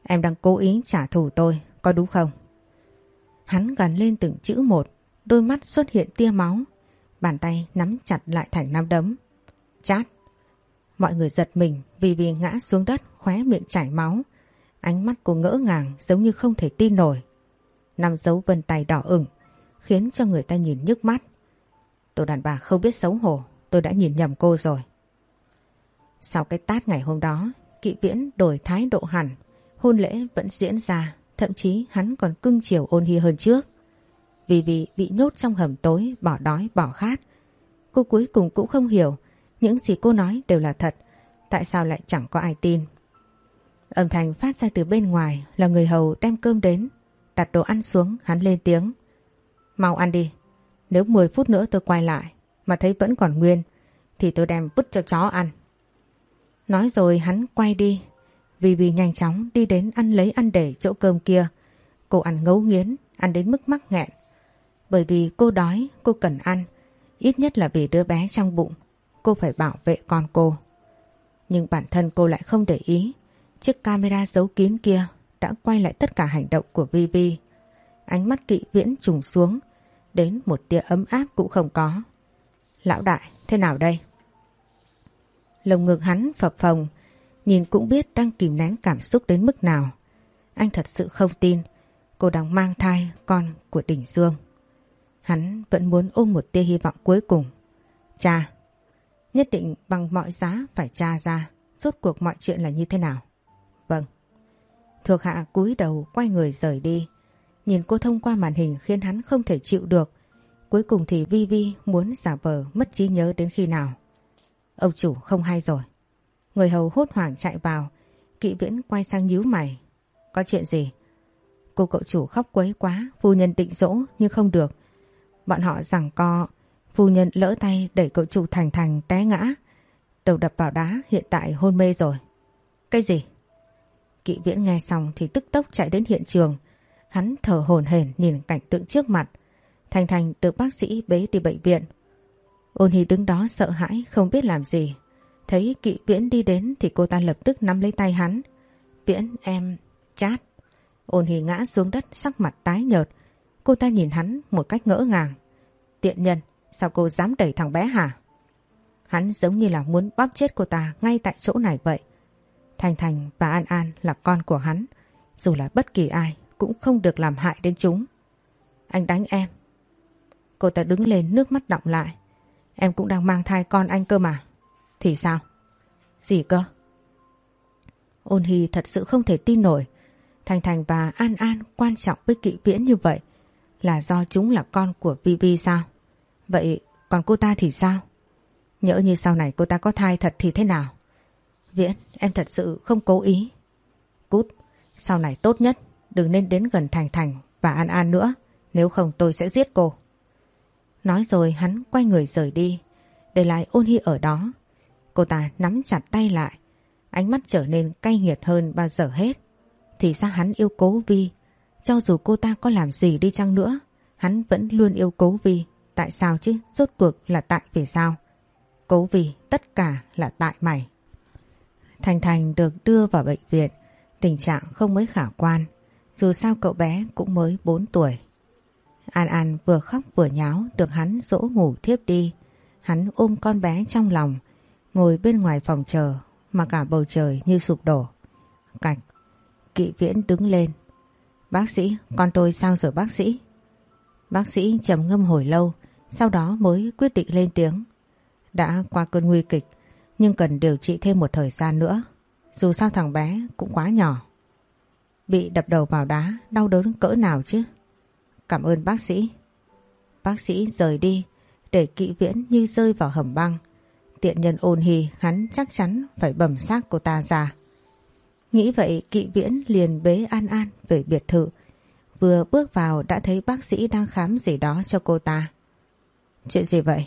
Em đang cố ý trả thù tôi, có đúng không? Hắn gắn lên từng chữ một, đôi mắt xuất hiện tia máu. Bàn tay nắm chặt lại thành nắm đấm. Chát. Mọi người giật mình vì vì ngã xuống đất khóe miệng chảy máu. Ánh mắt cô ngỡ ngàng giống như không thể tin nổi. nằm dấu vân tay đỏ ửng khiến cho người ta nhìn nhức mắt. Đồ đàn bà không biết xấu hổ, tôi đã nhìn nhầm cô rồi. Sau cái tát ngày hôm đó, kỵ viễn đổi thái độ hẳn, hôn lễ vẫn diễn ra, thậm chí hắn còn cưng chiều ôn hi hơn trước. Vì vì bị nhốt trong hầm tối, bỏ đói, bỏ khát. Cô cuối cùng cũng không hiểu, những gì cô nói đều là thật, tại sao lại chẳng có ai tin. Âm thanh phát ra từ bên ngoài là người hầu đem cơm đến, đặt đồ ăn xuống hắn lên tiếng. Mau ăn đi, nếu 10 phút nữa tôi quay lại mà thấy vẫn còn nguyên thì tôi đem vứt cho chó ăn. Nói rồi hắn quay đi, vì vì nhanh chóng đi đến ăn lấy ăn để chỗ cơm kia. Cô ăn ngấu nghiến, ăn đến mức mắc nghẹn. Bởi vì cô đói, cô cần ăn, ít nhất là vì đứa bé trong bụng. Cô phải bảo vệ con cô. Nhưng bản thân cô lại không để ý. Chiếc camera giấu kín kia đã quay lại tất cả hành động của Vivi. Ánh mắt kỵ viễn trùng xuống, đến một tia ấm áp cũng không có. Lão đại, thế nào đây? Lồng ngực hắn phập phồng, nhìn cũng biết đang kìm nén cảm xúc đến mức nào. Anh thật sự không tin cô đang mang thai con của Đỉnh Dương. Hắn vẫn muốn ôm một tia hy vọng cuối cùng. Cha, nhất định bằng mọi giá phải tra ra rốt cuộc mọi chuyện là như thế nào. Vâng. Thuộc hạ cúi đầu quay người rời đi. Nhìn cô thông qua màn hình khiến hắn không thể chịu được. Cuối cùng thì Vi Vi muốn giả vờ mất trí nhớ đến khi nào. Ông chủ không hay rồi. Người hầu hốt hoảng chạy vào. Kỵ viễn quay sang nhíu mày. Có chuyện gì? Cô cậu chủ khóc quấy quá. Phu nhân định dỗ nhưng không được. Bọn họ rằng co. Phu nhân lỡ tay đẩy cậu chủ thành thành té ngã. Đầu đập vào đá, hiện tại hôn mê rồi. Cái gì? Kỵ viễn nghe xong thì tức tốc chạy đến hiện trường. Hắn thở hổn hển nhìn cảnh tượng trước mặt. Thành Thành được bác sĩ bế đi bệnh viện. Ôn Hy đứng đó sợ hãi không biết làm gì. Thấy kỵ viễn đi đến thì cô ta lập tức nắm lấy tay hắn. Viễn em chát. Ôn Hy ngã xuống đất sắc mặt tái nhợt. Cô ta nhìn hắn một cách ngỡ ngàng. Tiện nhân, sao cô dám đẩy thằng bé hả? Hắn giống như là muốn bóp chết cô ta ngay tại chỗ này vậy. Thành Thành và An An là con của hắn. Dù là bất kỳ ai cũng không được làm hại đến chúng. Anh đánh em. Cô ta đứng lên nước mắt đọng lại. Em cũng đang mang thai con anh cơ mà. Thì sao? Gì cơ? Ôn Hy thật sự không thể tin nổi. Thành Thành và An An quan trọng với kỵ viễn như vậy là do chúng là con của Vivi sao? Vậy còn cô ta thì sao? Nhỡ như sau này cô ta có thai thật thì thế nào? Viễn, em thật sự không cố ý. Cút, sau này tốt nhất đừng nên đến gần Thành Thành và An An nữa, nếu không tôi sẽ giết cô. Nói rồi hắn quay người rời đi, để lại ôn hy ở đó. Cô ta nắm chặt tay lại, ánh mắt trở nên cay nghiệt hơn bao giờ hết. Thì sao hắn yêu cố Vi, cho dù cô ta có làm gì đi chăng nữa, hắn vẫn luôn yêu cố Vi. Tại sao chứ? Rốt cuộc là tại vì sao? Cố Vi, tất cả là tại mày. Thành Thành được đưa vào bệnh viện, tình trạng không mấy khả quan. Dù sao cậu bé cũng mới 4 tuổi. An An vừa khóc vừa nháo được hắn dỗ ngủ thiếp đi. Hắn ôm con bé trong lòng, ngồi bên ngoài phòng chờ mà cả bầu trời như sụp đổ. Cạch, kỵ viễn đứng lên. Bác sĩ, con tôi sao rồi bác sĩ? Bác sĩ trầm ngâm hồi lâu, sau đó mới quyết định lên tiếng. Đã qua cơn nguy kịch, nhưng cần điều trị thêm một thời gian nữa. Dù sao thằng bé cũng quá nhỏ. Bị đập đầu vào đá, đau đớn cỡ nào chứ? Cảm ơn bác sĩ. bác sĩ rời đi để kỵ viễn như rơi vào hầm băng. Tiện nhân ôn hì hắn chắc chắn phải bầm xác cô ta ra. Nghĩ vậy kỵ viễn liền bế An An về biệt thự. Vừa bước vào đã thấy bác sĩ đang khám gì đó cho cô ta. Chuyện gì vậy?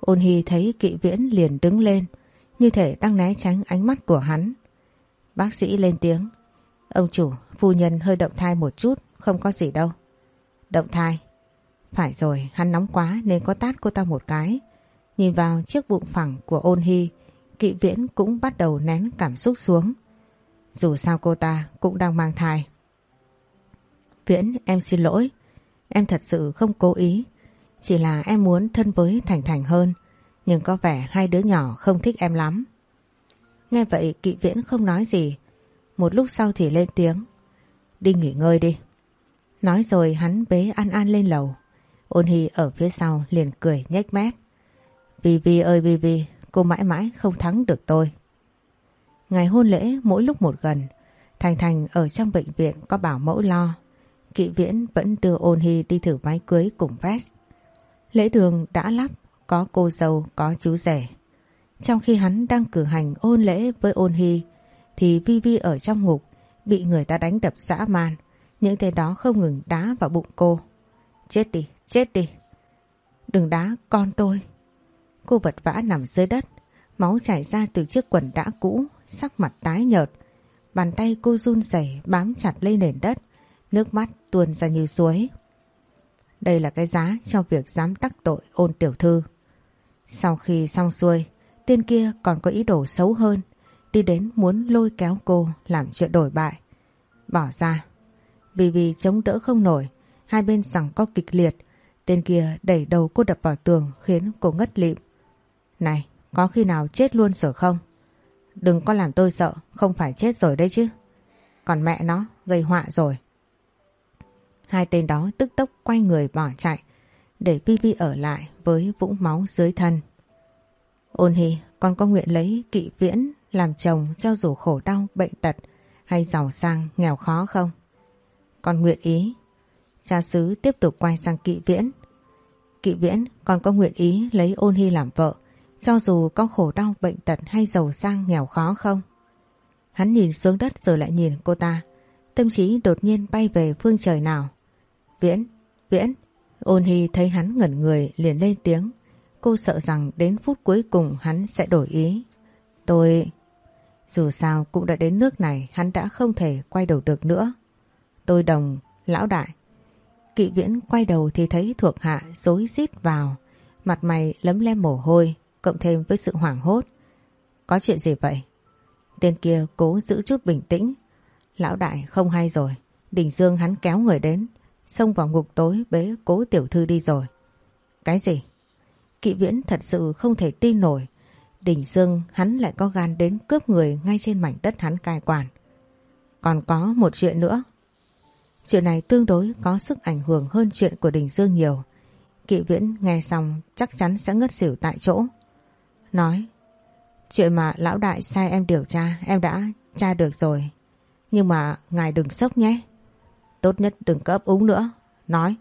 Ôn hy thấy kỵ viễn liền đứng lên, như thể đang né tránh ánh mắt của hắn. Bác sĩ lên tiếng. Ông chủ, phu nhân hơi động thai một chút, không có gì đâu. Động thai? Phải rồi, hắn nóng quá nên có tát cô ta một cái. Nhìn vào chiếc bụng phẳng của ôn hy, kỵ viễn cũng bắt đầu nén cảm xúc xuống. Dù sao cô ta cũng đang mang thai. Viễn, em xin lỗi. Em thật sự không cố ý. Chỉ là em muốn thân với Thành Thành hơn. Nhưng có vẻ hai đứa nhỏ không thích em lắm. Nghe vậy kỵ viễn không nói gì. Một lúc sau thì lên tiếng. Đi nghỉ ngơi đi. Nói rồi hắn bế An An lên lầu. Ôn Hy ở phía sau liền cười nhếch mép. Vì Vì ơi Vì Vì, cô mãi mãi không thắng được tôi. Ngày hôn lễ mỗi lúc một gần, Thành Thành ở trong bệnh viện có bảo mẫu lo. Kỵ viễn vẫn đưa ôn hy đi thử váy cưới cùng vest. Lễ đường đã lắp, có cô dâu, có chú rể. Trong khi hắn đang cử hành ôn lễ với ôn hy, thì Vi Vi ở trong ngục bị người ta đánh đập dã man. Những tên đó không ngừng đá vào bụng cô. Chết đi, chết đi. Đừng đá con tôi. Cô vật vã nằm dưới đất, máu chảy ra từ chiếc quần đã cũ, sắc mặt tái nhợt. Bàn tay cô run rẩy bám chặt lên nền đất, nước mắt tuôn ra như suối. Đây là cái giá cho việc dám đắc tội ôn tiểu thư. Sau khi xong xuôi, tên kia còn có ý đồ xấu hơn, đi đến muốn lôi kéo cô làm chuyện đổi bại. Bỏ ra. Vì vì chống đỡ không nổi, hai bên rằng có kịch liệt, tên kia đẩy đầu cô đập vào tường khiến cô ngất lịm. Này, có khi nào chết luôn rồi không? Đừng có làm tôi sợ, không phải chết rồi đấy chứ. Còn mẹ nó, gây họa rồi. Hai tên đó tức tốc quay người bỏ chạy, để Vi Vi ở lại với vũng máu dưới thân. Ôn Hy, con có nguyện lấy kỵ viễn làm chồng cho dù khổ đau, bệnh tật hay giàu sang, nghèo khó không? Con nguyện ý. Cha xứ tiếp tục quay sang kỵ viễn. Kỵ viễn, con có nguyện ý lấy ôn hy làm vợ, cho dù có khổ đau, bệnh tật hay giàu sang, nghèo khó không? Hắn nhìn xuống đất rồi lại nhìn cô ta. Tâm trí đột nhiên bay về phương trời nào. Viễn, Viễn. Ôn hy thấy hắn ngẩn người liền lên tiếng. Cô sợ rằng đến phút cuối cùng hắn sẽ đổi ý. Tôi... Dù sao cũng đã đến nước này hắn đã không thể quay đầu được nữa. Tôi đồng, lão đại. Kỵ viễn quay đầu thì thấy thuộc hạ dối rít vào. Mặt mày lấm lem mồ hôi, cộng thêm với sự hoảng hốt. Có chuyện gì vậy? Tên kia cố giữ chút bình tĩnh. Lão đại không hay rồi. Đình Dương hắn kéo người đến, xông vào ngục tối bế cố tiểu thư đi rồi. Cái gì? Kỵ viễn thật sự không thể tin nổi. Đình Dương hắn lại có gan đến cướp người ngay trên mảnh đất hắn cai quản. Còn có một chuyện nữa. Chuyện này tương đối có sức ảnh hưởng hơn chuyện của Đình Dương nhiều. Kỵ viễn nghe xong chắc chắn sẽ ngất xỉu tại chỗ. Nói, chuyện mà lão đại sai em điều tra em đã tra được rồi. Nhưng mà ngài đừng sốc nhé. Tốt nhất đừng có ấp úng nữa. Nói.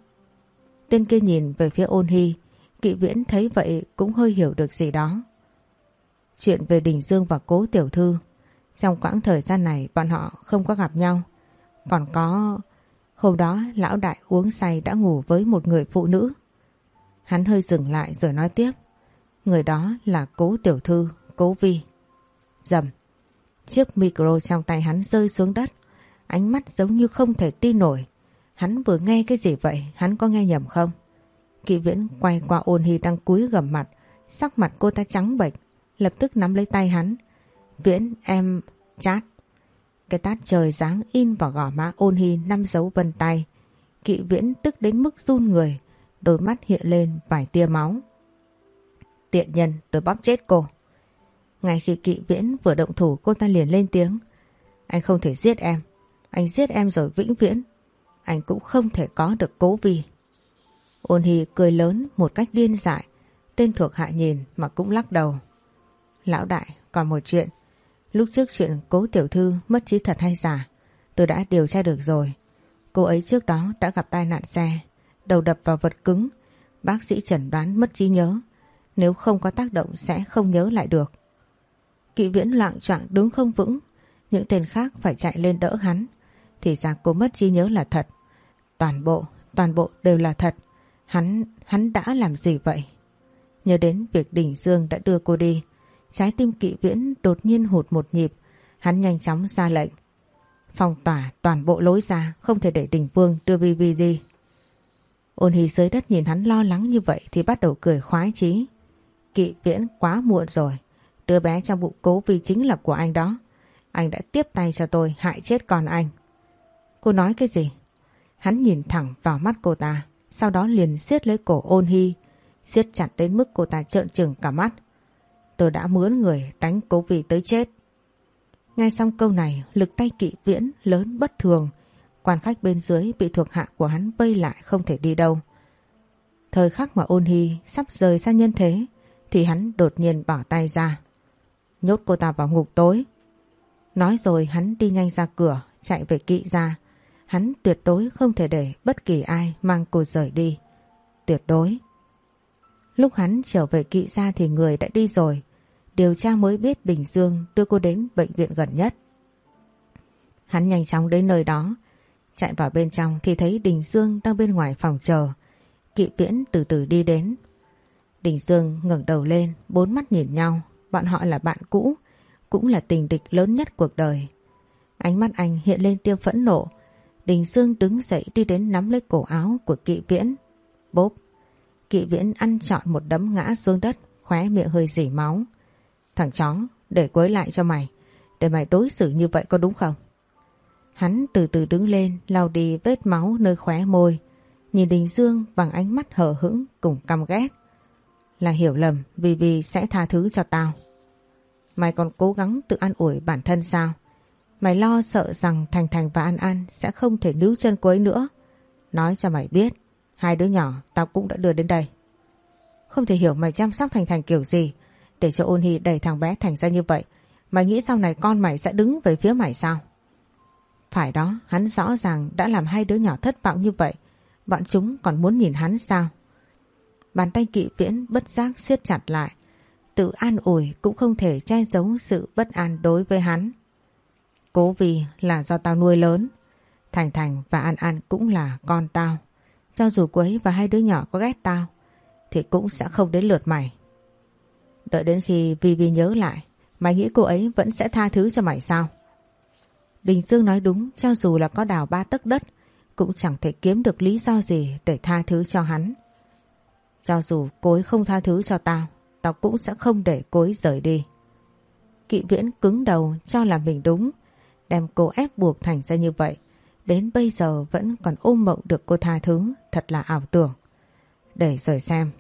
Tên kia nhìn về phía ôn hy. Kỵ viễn thấy vậy cũng hơi hiểu được gì đó. Chuyện về Đình Dương và cố tiểu thư. Trong quãng thời gian này bọn họ không có gặp nhau. Còn có... Hôm đó lão đại uống say đã ngủ với một người phụ nữ. Hắn hơi dừng lại rồi nói tiếp. Người đó là cố tiểu thư, cố vi. Dầm. Chiếc micro trong tay hắn rơi xuống đất. Ánh mắt giống như không thể tin nổi. Hắn vừa nghe cái gì vậy? Hắn có nghe nhầm không? Kỵ viễn quay qua ôn hy đang cúi gầm mặt. Sắc mặt cô ta trắng bệch. Lập tức nắm lấy tay hắn. Viễn em chát. Cái tát trời dáng in vào gò má ôn hy năm dấu vân tay. Kỵ viễn tức đến mức run người. Đôi mắt hiện lên vài tia máu. Tiện nhân tôi bóp chết cô. Ngay khi kỵ viễn vừa động thủ cô ta liền lên tiếng. Anh không thể giết em. Anh giết em rồi vĩnh viễn. Anh cũng không thể có được cố vi Ôn Hy cười lớn một cách điên dại. Tên thuộc hạ nhìn mà cũng lắc đầu. Lão đại, còn một chuyện. Lúc trước chuyện cố tiểu thư mất trí thật hay giả, tôi đã điều tra được rồi. Cô ấy trước đó đã gặp tai nạn xe, đầu đập vào vật cứng Bác sĩ chẩn đoán mất trí nhớ. Nếu không có tác động sẽ không nhớ lại được. Kỵ viễn loạn trọng đứng không vững. Những tên khác phải chạy lên đỡ hắn. Thì ra cô mất trí nhớ là thật. Toàn bộ, toàn bộ đều là thật. Hắn, hắn đã làm gì vậy? Nhớ đến việc Đình Dương đã đưa cô đi. Trái tim kỵ viễn đột nhiên hụt một nhịp. Hắn nhanh chóng ra lệnh. Phong tỏa toàn bộ lối ra, không thể để Đình Vương đưa Vi Vi đi. Ôn Hy dưới đất nhìn hắn lo lắng như vậy thì bắt đầu cười khoái chí. Kỵ viễn quá muộn rồi. Đứa bé trong bụng cố vì chính là của anh đó. Anh đã tiếp tay cho tôi hại chết con anh. Cô nói cái gì? Hắn nhìn thẳng vào mắt cô ta, sau đó liền siết lấy cổ ôn hy, siết chặt đến mức cô ta trợn trừng cả mắt. Tôi đã mướn người đánh cố vị tới chết. Ngay xong câu này, lực tay kỵ viễn lớn bất thường. Quan khách bên dưới bị thuộc hạ của hắn vây lại không thể đi đâu. Thời khắc mà ôn hy sắp rời xa nhân thế, thì hắn đột nhiên bỏ tay ra. Nhốt cô ta vào ngục tối. Nói rồi hắn đi nhanh ra cửa, chạy về kỵ ra. Hắn tuyệt đối không thể để bất kỳ ai mang cô rời đi. Tuyệt đối. Lúc hắn trở về kỵ ra thì người đã đi rồi. Điều tra mới biết Bình Dương đưa cô đến bệnh viện gần nhất. Hắn nhanh chóng đến nơi đó. Chạy vào bên trong thì thấy Đình Dương đang bên ngoài phòng chờ. Kỵ viễn từ từ đi đến. Đình Dương ngẩng đầu lên, bốn mắt nhìn nhau. Bọn họ là bạn cũ, cũng là tình địch lớn nhất cuộc đời. Ánh mắt anh hiện lên tiêu phẫn nộ. Đình Dương đứng dậy đi đến nắm lấy cổ áo của kỵ viễn. Bốp. Kỵ viễn ăn trọn một đấm ngã xuống đất, khóe miệng hơi dỉ máu. Thằng chó, để quấy lại cho mày. Để mày đối xử như vậy có đúng không? Hắn từ từ đứng lên, lau đi vết máu nơi khóe môi. Nhìn Đình Dương bằng ánh mắt hờ hững cùng căm ghét. Là hiểu lầm vì vì sẽ tha thứ cho tao. Mày còn cố gắng tự an ủi bản thân sao? Mày lo sợ rằng Thành Thành và An An sẽ không thể níu chân cô ấy nữa. Nói cho mày biết, hai đứa nhỏ tao cũng đã đưa đến đây. Không thể hiểu mày chăm sóc Thành Thành kiểu gì để cho ôn hy đẩy thằng bé Thành ra như vậy. Mày nghĩ sau này con mày sẽ đứng về phía mày sao? Phải đó, hắn rõ ràng đã làm hai đứa nhỏ thất vọng như vậy. Bọn chúng còn muốn nhìn hắn sao? Bàn tay kỵ viễn bất giác siết chặt lại. Tự an ủi cũng không thể che giấu sự bất an đối với hắn. Cố vì là do tao nuôi lớn. Thành Thành và An An cũng là con tao. Cho dù Quấy và hai đứa nhỏ có ghét tao thì cũng sẽ không đến lượt mày. Đợi đến khi Vi Vi nhớ lại mày nghĩ cô ấy vẫn sẽ tha thứ cho mày sao? Đình Dương nói đúng cho dù là có đào ba tấc đất cũng chẳng thể kiếm được lý do gì để tha thứ cho hắn. Cho dù cô ấy không tha thứ cho tao tao cũng sẽ không để cô ấy rời đi. Kỵ viễn cứng đầu cho là mình đúng đem cô ép buộc thành ra như vậy. Đến bây giờ vẫn còn ôm mộng được cô tha thứ, thật là ảo tưởng. Để rồi xem.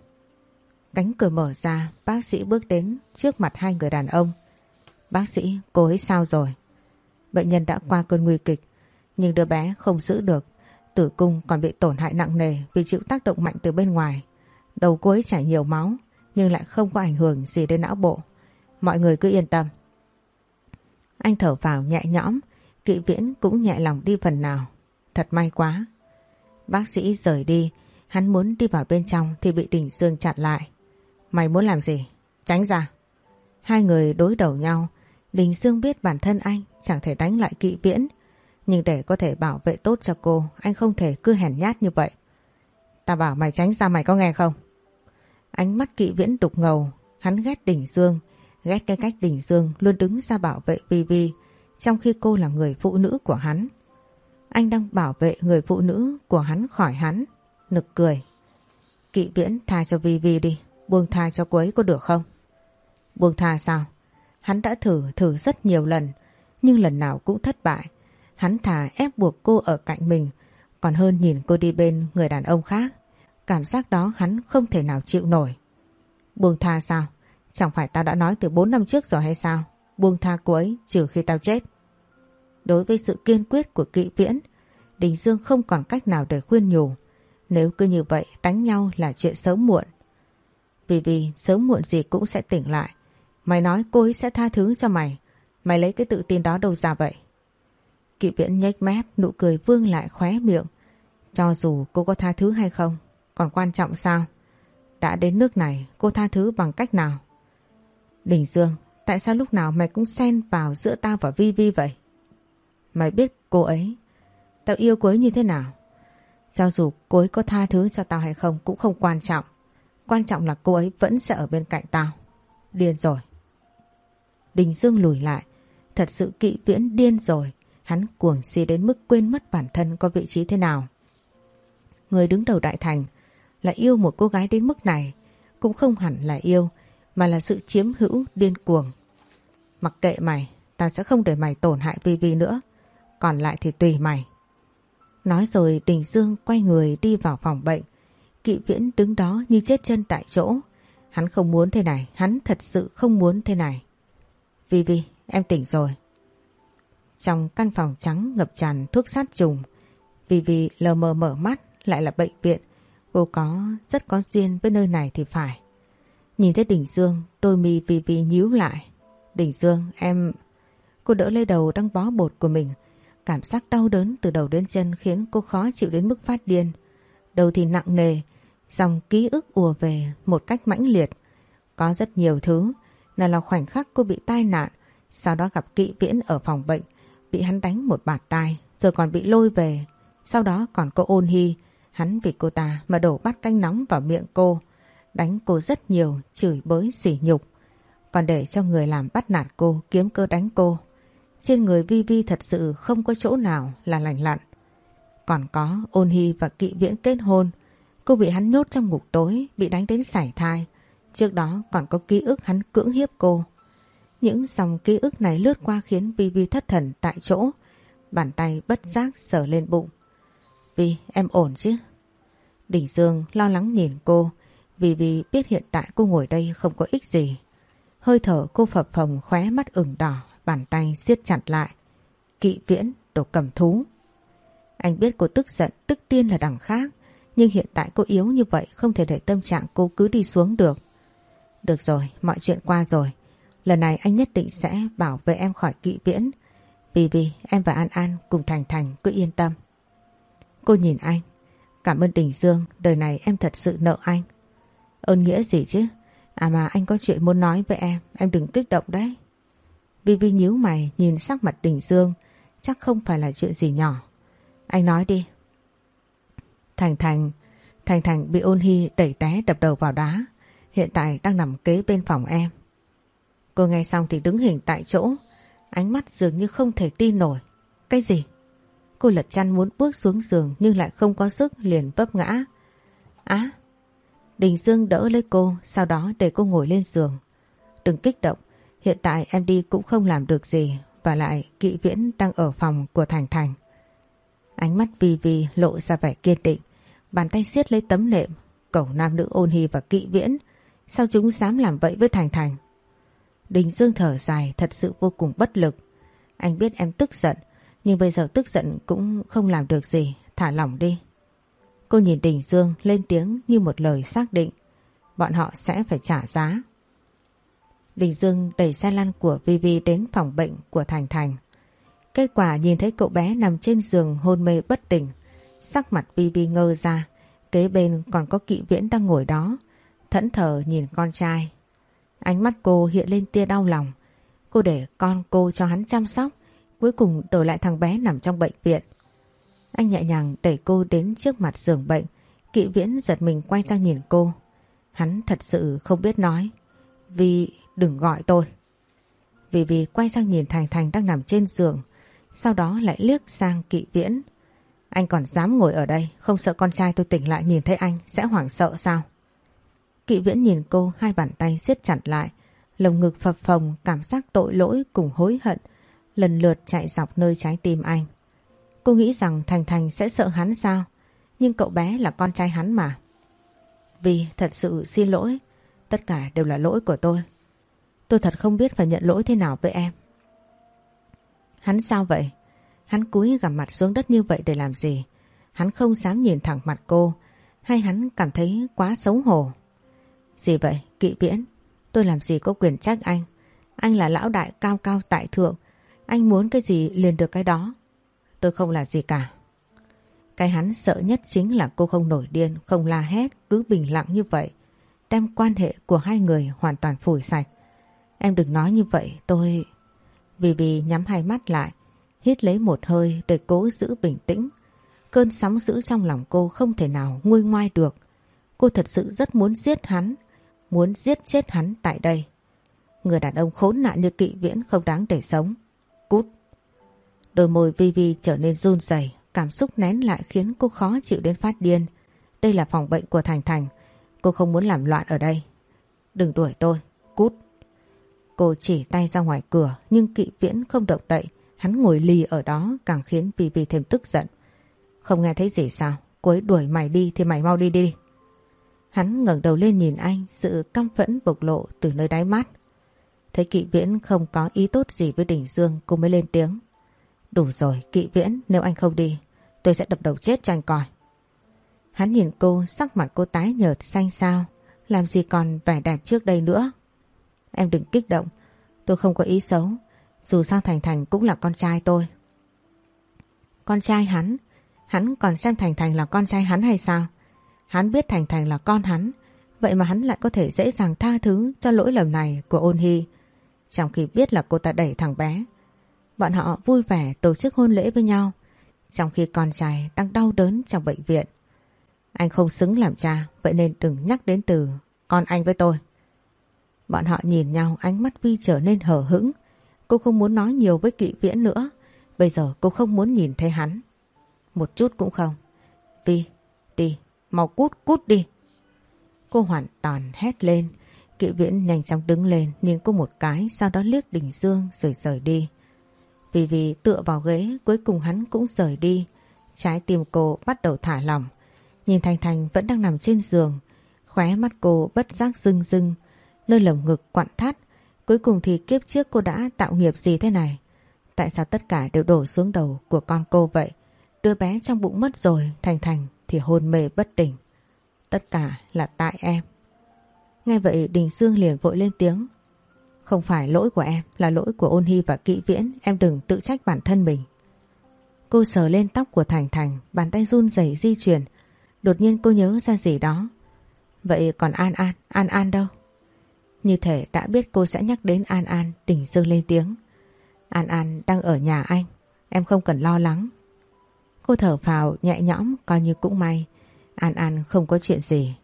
Cánh cửa mở ra, bác sĩ bước đến trước mặt hai người đàn ông. Bác sĩ, cô ấy sao rồi? Bệnh nhân đã qua cơn nguy kịch, nhưng đứa bé không giữ được. Tử cung còn bị tổn hại nặng nề vì chịu tác động mạnh từ bên ngoài. Đầu cô ấy chảy nhiều máu, nhưng lại không có ảnh hưởng gì đến não bộ. Mọi người cứ yên tâm. Anh thở vào nhẹ nhõm, kỵ viễn cũng nhẹ lòng đi phần nào. Thật may quá. Bác sĩ rời đi, hắn muốn đi vào bên trong thì bị Đình Dương chặn lại. Mày muốn làm gì? Tránh ra. Hai người đối đầu nhau, Đình Dương biết bản thân anh chẳng thể đánh lại kỵ viễn. Nhưng để có thể bảo vệ tốt cho cô, anh không thể cứ hèn nhát như vậy. Ta bảo mày tránh ra mày có nghe không? Ánh mắt kỵ viễn đục ngầu, hắn ghét Đình Dương, ghét cái cách Đình Dương luôn đứng ra bảo vệ Vi Vi trong khi cô là người phụ nữ của hắn. Anh đang bảo vệ người phụ nữ của hắn khỏi hắn. Nực cười. Kỵ viễn tha cho Vi Vi đi, buông tha cho cô ấy có được không? Buông tha sao? Hắn đã thử thử rất nhiều lần, nhưng lần nào cũng thất bại. Hắn thà ép buộc cô ở cạnh mình, còn hơn nhìn cô đi bên người đàn ông khác. Cảm giác đó hắn không thể nào chịu nổi. Buông tha sao? Chẳng phải tao đã nói từ 4 năm trước rồi hay sao? Buông tha cô ấy trừ khi tao chết. Đối với sự kiên quyết của kỵ viễn, Đình Dương không còn cách nào để khuyên nhủ. Nếu cứ như vậy đánh nhau là chuyện sớm muộn. Vì vì sớm muộn gì cũng sẽ tỉnh lại. Mày nói cô ấy sẽ tha thứ cho mày. Mày lấy cái tự tin đó đâu ra vậy? Kỵ viễn nhếch mép, nụ cười vương lại khóe miệng. Cho dù cô có tha thứ hay không, còn quan trọng sao? Đã đến nước này cô tha thứ bằng cách nào? Đình Dương, tại sao lúc nào mày cũng xen vào giữa tao và Vi Vi vậy? Mày biết cô ấy, tao yêu cô ấy như thế nào? Cho dù cô ấy có tha thứ cho tao hay không cũng không quan trọng. Quan trọng là cô ấy vẫn sẽ ở bên cạnh tao. Điên rồi. Đình Dương lùi lại. Thật sự kỵ viễn điên rồi. Hắn cuồng si đến mức quên mất bản thân có vị trí thế nào. Người đứng đầu đại thành là yêu một cô gái đến mức này. Cũng không hẳn là yêu mà là sự chiếm hữu điên cuồng. Mặc kệ mày, tao sẽ không để mày tổn hại Vi Vi nữa. Còn lại thì tùy mày. Nói rồi Đình Dương quay người đi vào phòng bệnh. Kỵ viễn đứng đó như chết chân tại chỗ. Hắn không muốn thế này, hắn thật sự không muốn thế này. Vi Vi, em tỉnh rồi. Trong căn phòng trắng ngập tràn thuốc sát trùng, Vi Vi lờ mờ mở mắt lại là bệnh viện. Cô có rất có duyên với nơi này thì phải. Nhìn thấy Đình Dương, đôi mi Vi Vi nhíu lại. Đình Dương, em... Cô đỡ lấy đầu đang bó bột của mình. Cảm giác đau đớn từ đầu đến chân khiến cô khó chịu đến mức phát điên. Đầu thì nặng nề, dòng ký ức ùa về một cách mãnh liệt. Có rất nhiều thứ, nào là khoảnh khắc cô bị tai nạn, sau đó gặp kỵ viễn ở phòng bệnh, bị hắn đánh một bạt tai, rồi còn bị lôi về. Sau đó còn có ôn hy, hắn vì cô ta mà đổ bát canh nóng vào miệng cô, đánh cô rất nhiều, chửi bới sỉ nhục. Còn để cho người làm bắt nạt cô, kiếm cơ đánh cô. Trên người Vi Vi thật sự không có chỗ nào là lành lặn. Còn có ôn hy và kỵ viễn kết hôn. Cô bị hắn nhốt trong ngục tối, bị đánh đến sảy thai. Trước đó còn có ký ức hắn cưỡng hiếp cô. Những dòng ký ức này lướt qua khiến Vi Vi thất thần tại chỗ. Bàn tay bất giác sờ lên bụng. Vi, em ổn chứ? Đình Dương lo lắng nhìn cô vì vì biết hiện tại cô ngồi đây không có ích gì. Hơi thở cô phập phồng khóe mắt ửng đỏ bàn tay siết chặt lại. Kỵ viễn, đồ cầm thú. Anh biết cô tức giận, tức tiên là đằng khác. Nhưng hiện tại cô yếu như vậy không thể để tâm trạng cô cứ đi xuống được. Được rồi, mọi chuyện qua rồi. Lần này anh nhất định sẽ bảo vệ em khỏi kỵ viễn. Vì vì em và An An cùng Thành Thành cứ yên tâm. Cô nhìn anh. Cảm ơn Đình Dương, đời này em thật sự nợ anh. Ơn nghĩa gì chứ? À mà anh có chuyện muốn nói với em, em đừng kích động đấy. Vi Vi nhíu mày nhìn sắc mặt Đình Dương, chắc không phải là chuyện gì nhỏ. Anh nói đi. Thành Thành, Thành Thành bị ôn hy đẩy té đập đầu vào đá, hiện tại đang nằm kế bên phòng em. Cô nghe xong thì đứng hình tại chỗ, ánh mắt dường như không thể tin nổi. Cái gì? Cô lật chăn muốn bước xuống giường nhưng lại không có sức liền vấp ngã. Á! Đình Dương đỡ lấy cô, sau đó để cô ngồi lên giường. Đừng kích động, Hiện tại em đi cũng không làm được gì và lại kỵ viễn đang ở phòng của Thành Thành. Ánh mắt Vi Vi lộ ra vẻ kiên định, bàn tay siết lấy tấm nệm, cổng nam nữ ôn hy và kỵ viễn. Sao chúng dám làm vậy với Thành Thành? Đình Dương thở dài thật sự vô cùng bất lực. Anh biết em tức giận, nhưng bây giờ tức giận cũng không làm được gì, thả lỏng đi. Cô nhìn Đình Dương lên tiếng như một lời xác định. Bọn họ sẽ phải trả giá. Đình Dương đẩy xe lăn của Vivi đến phòng bệnh của Thành Thành. Kết quả nhìn thấy cậu bé nằm trên giường hôn mê bất tỉnh. Sắc mặt Vivi ngơ ra, kế bên còn có kỵ viễn đang ngồi đó, thẫn thờ nhìn con trai. Ánh mắt cô hiện lên tia đau lòng. Cô để con cô cho hắn chăm sóc, cuối cùng đổi lại thằng bé nằm trong bệnh viện. Anh nhẹ nhàng đẩy cô đến trước mặt giường bệnh, kỵ viễn giật mình quay sang nhìn cô. Hắn thật sự không biết nói. Vì đừng gọi tôi. Vì vì quay sang nhìn Thành Thành đang nằm trên giường, sau đó lại liếc sang kỵ viễn. Anh còn dám ngồi ở đây, không sợ con trai tôi tỉnh lại nhìn thấy anh sẽ hoảng sợ sao? Kỵ viễn nhìn cô hai bàn tay siết chặt lại, lồng ngực phập phồng cảm giác tội lỗi cùng hối hận, lần lượt chạy dọc nơi trái tim anh. Cô nghĩ rằng Thành Thành sẽ sợ hắn sao? Nhưng cậu bé là con trai hắn mà. Vì thật sự xin lỗi, tất cả đều là lỗi của tôi. Tôi thật không biết phải nhận lỗi thế nào với em. Hắn sao vậy? Hắn cúi gằm mặt xuống đất như vậy để làm gì? Hắn không dám nhìn thẳng mặt cô hay hắn cảm thấy quá xấu hổ? Gì vậy? Kỵ viễn. Tôi làm gì có quyền trách anh? Anh là lão đại cao cao tại thượng. Anh muốn cái gì liền được cái đó. Tôi không là gì cả. Cái hắn sợ nhất chính là cô không nổi điên, không la hét, cứ bình lặng như vậy. đem quan hệ của hai người hoàn toàn phủi sạch. Em đừng nói như vậy, tôi... Vì vì nhắm hai mắt lại, hít lấy một hơi để cố giữ bình tĩnh. Cơn sóng dữ trong lòng cô không thể nào nguôi ngoai được. Cô thật sự rất muốn giết hắn, muốn giết chết hắn tại đây. Người đàn ông khốn nạn như kỵ viễn không đáng để sống. Cút. Đôi môi Vi Vi trở nên run rẩy, cảm xúc nén lại khiến cô khó chịu đến phát điên. Đây là phòng bệnh của Thành Thành, cô không muốn làm loạn ở đây. Đừng đuổi tôi, cút. Cô chỉ tay ra ngoài cửa nhưng kỵ viễn không động đậy, hắn ngồi lì ở đó càng khiến vì vì thêm tức giận. Không nghe thấy gì sao, cô ấy đuổi mày đi thì mày mau đi đi. Hắn ngẩng đầu lên nhìn anh, sự căm phẫn bộc lộ từ nơi đáy mắt. Thấy kỵ viễn không có ý tốt gì với Đình Dương cô mới lên tiếng. Đủ rồi kỵ viễn nếu anh không đi tôi sẽ đập đầu chết cho anh coi. Hắn nhìn cô sắc mặt cô tái nhợt xanh xao làm gì còn vẻ đẹp trước đây nữa. Em đừng kích động tôi không có ý xấu dù sao Thành Thành cũng là con trai tôi. Con trai hắn hắn còn xem Thành Thành là con trai hắn hay sao? Hắn biết Thành Thành là con hắn vậy mà hắn lại có thể dễ dàng tha thứ cho lỗi lầm này của ôn hy trong khi biết là cô ta đẩy thằng bé. Bọn họ vui vẻ tổ chức hôn lễ với nhau, trong khi con trai đang đau đớn trong bệnh viện. Anh không xứng làm cha, vậy nên đừng nhắc đến từ con anh với tôi. Bọn họ nhìn nhau ánh mắt Vi trở nên hở hững. Cô không muốn nói nhiều với kỵ viễn nữa. Bây giờ cô không muốn nhìn thấy hắn. Một chút cũng không. Vi, đi, mau cút, cút đi. Cô hoàn toàn hét lên. Kỵ viễn nhanh chóng đứng lên nhìn cô một cái sau đó liếc Đình Dương rồi rời đi. Vì vì tựa vào ghế cuối cùng hắn cũng rời đi. Trái tim cô bắt đầu thả lỏng. Nhìn Thành Thành vẫn đang nằm trên giường. Khóe mắt cô bất giác rưng rưng. Nơi lồng ngực quặn thắt. Cuối cùng thì kiếp trước cô đã tạo nghiệp gì thế này? Tại sao tất cả đều đổ xuống đầu của con cô vậy? Đứa bé trong bụng mất rồi, Thành Thành thì hôn mê bất tỉnh. Tất cả là tại em. Nghe vậy Đình Dương liền vội lên tiếng. Không phải lỗi của em, là lỗi của ôn hy và kỵ viễn, em đừng tự trách bản thân mình. Cô sờ lên tóc của Thành Thành, bàn tay run rẩy di chuyển. Đột nhiên cô nhớ ra gì đó. Vậy còn An An, An An đâu? Như thể đã biết cô sẽ nhắc đến An An, Đình Dương lên tiếng. An An đang ở nhà anh, em không cần lo lắng. Cô thở phào nhẹ nhõm coi như cũng may. An An không có chuyện gì.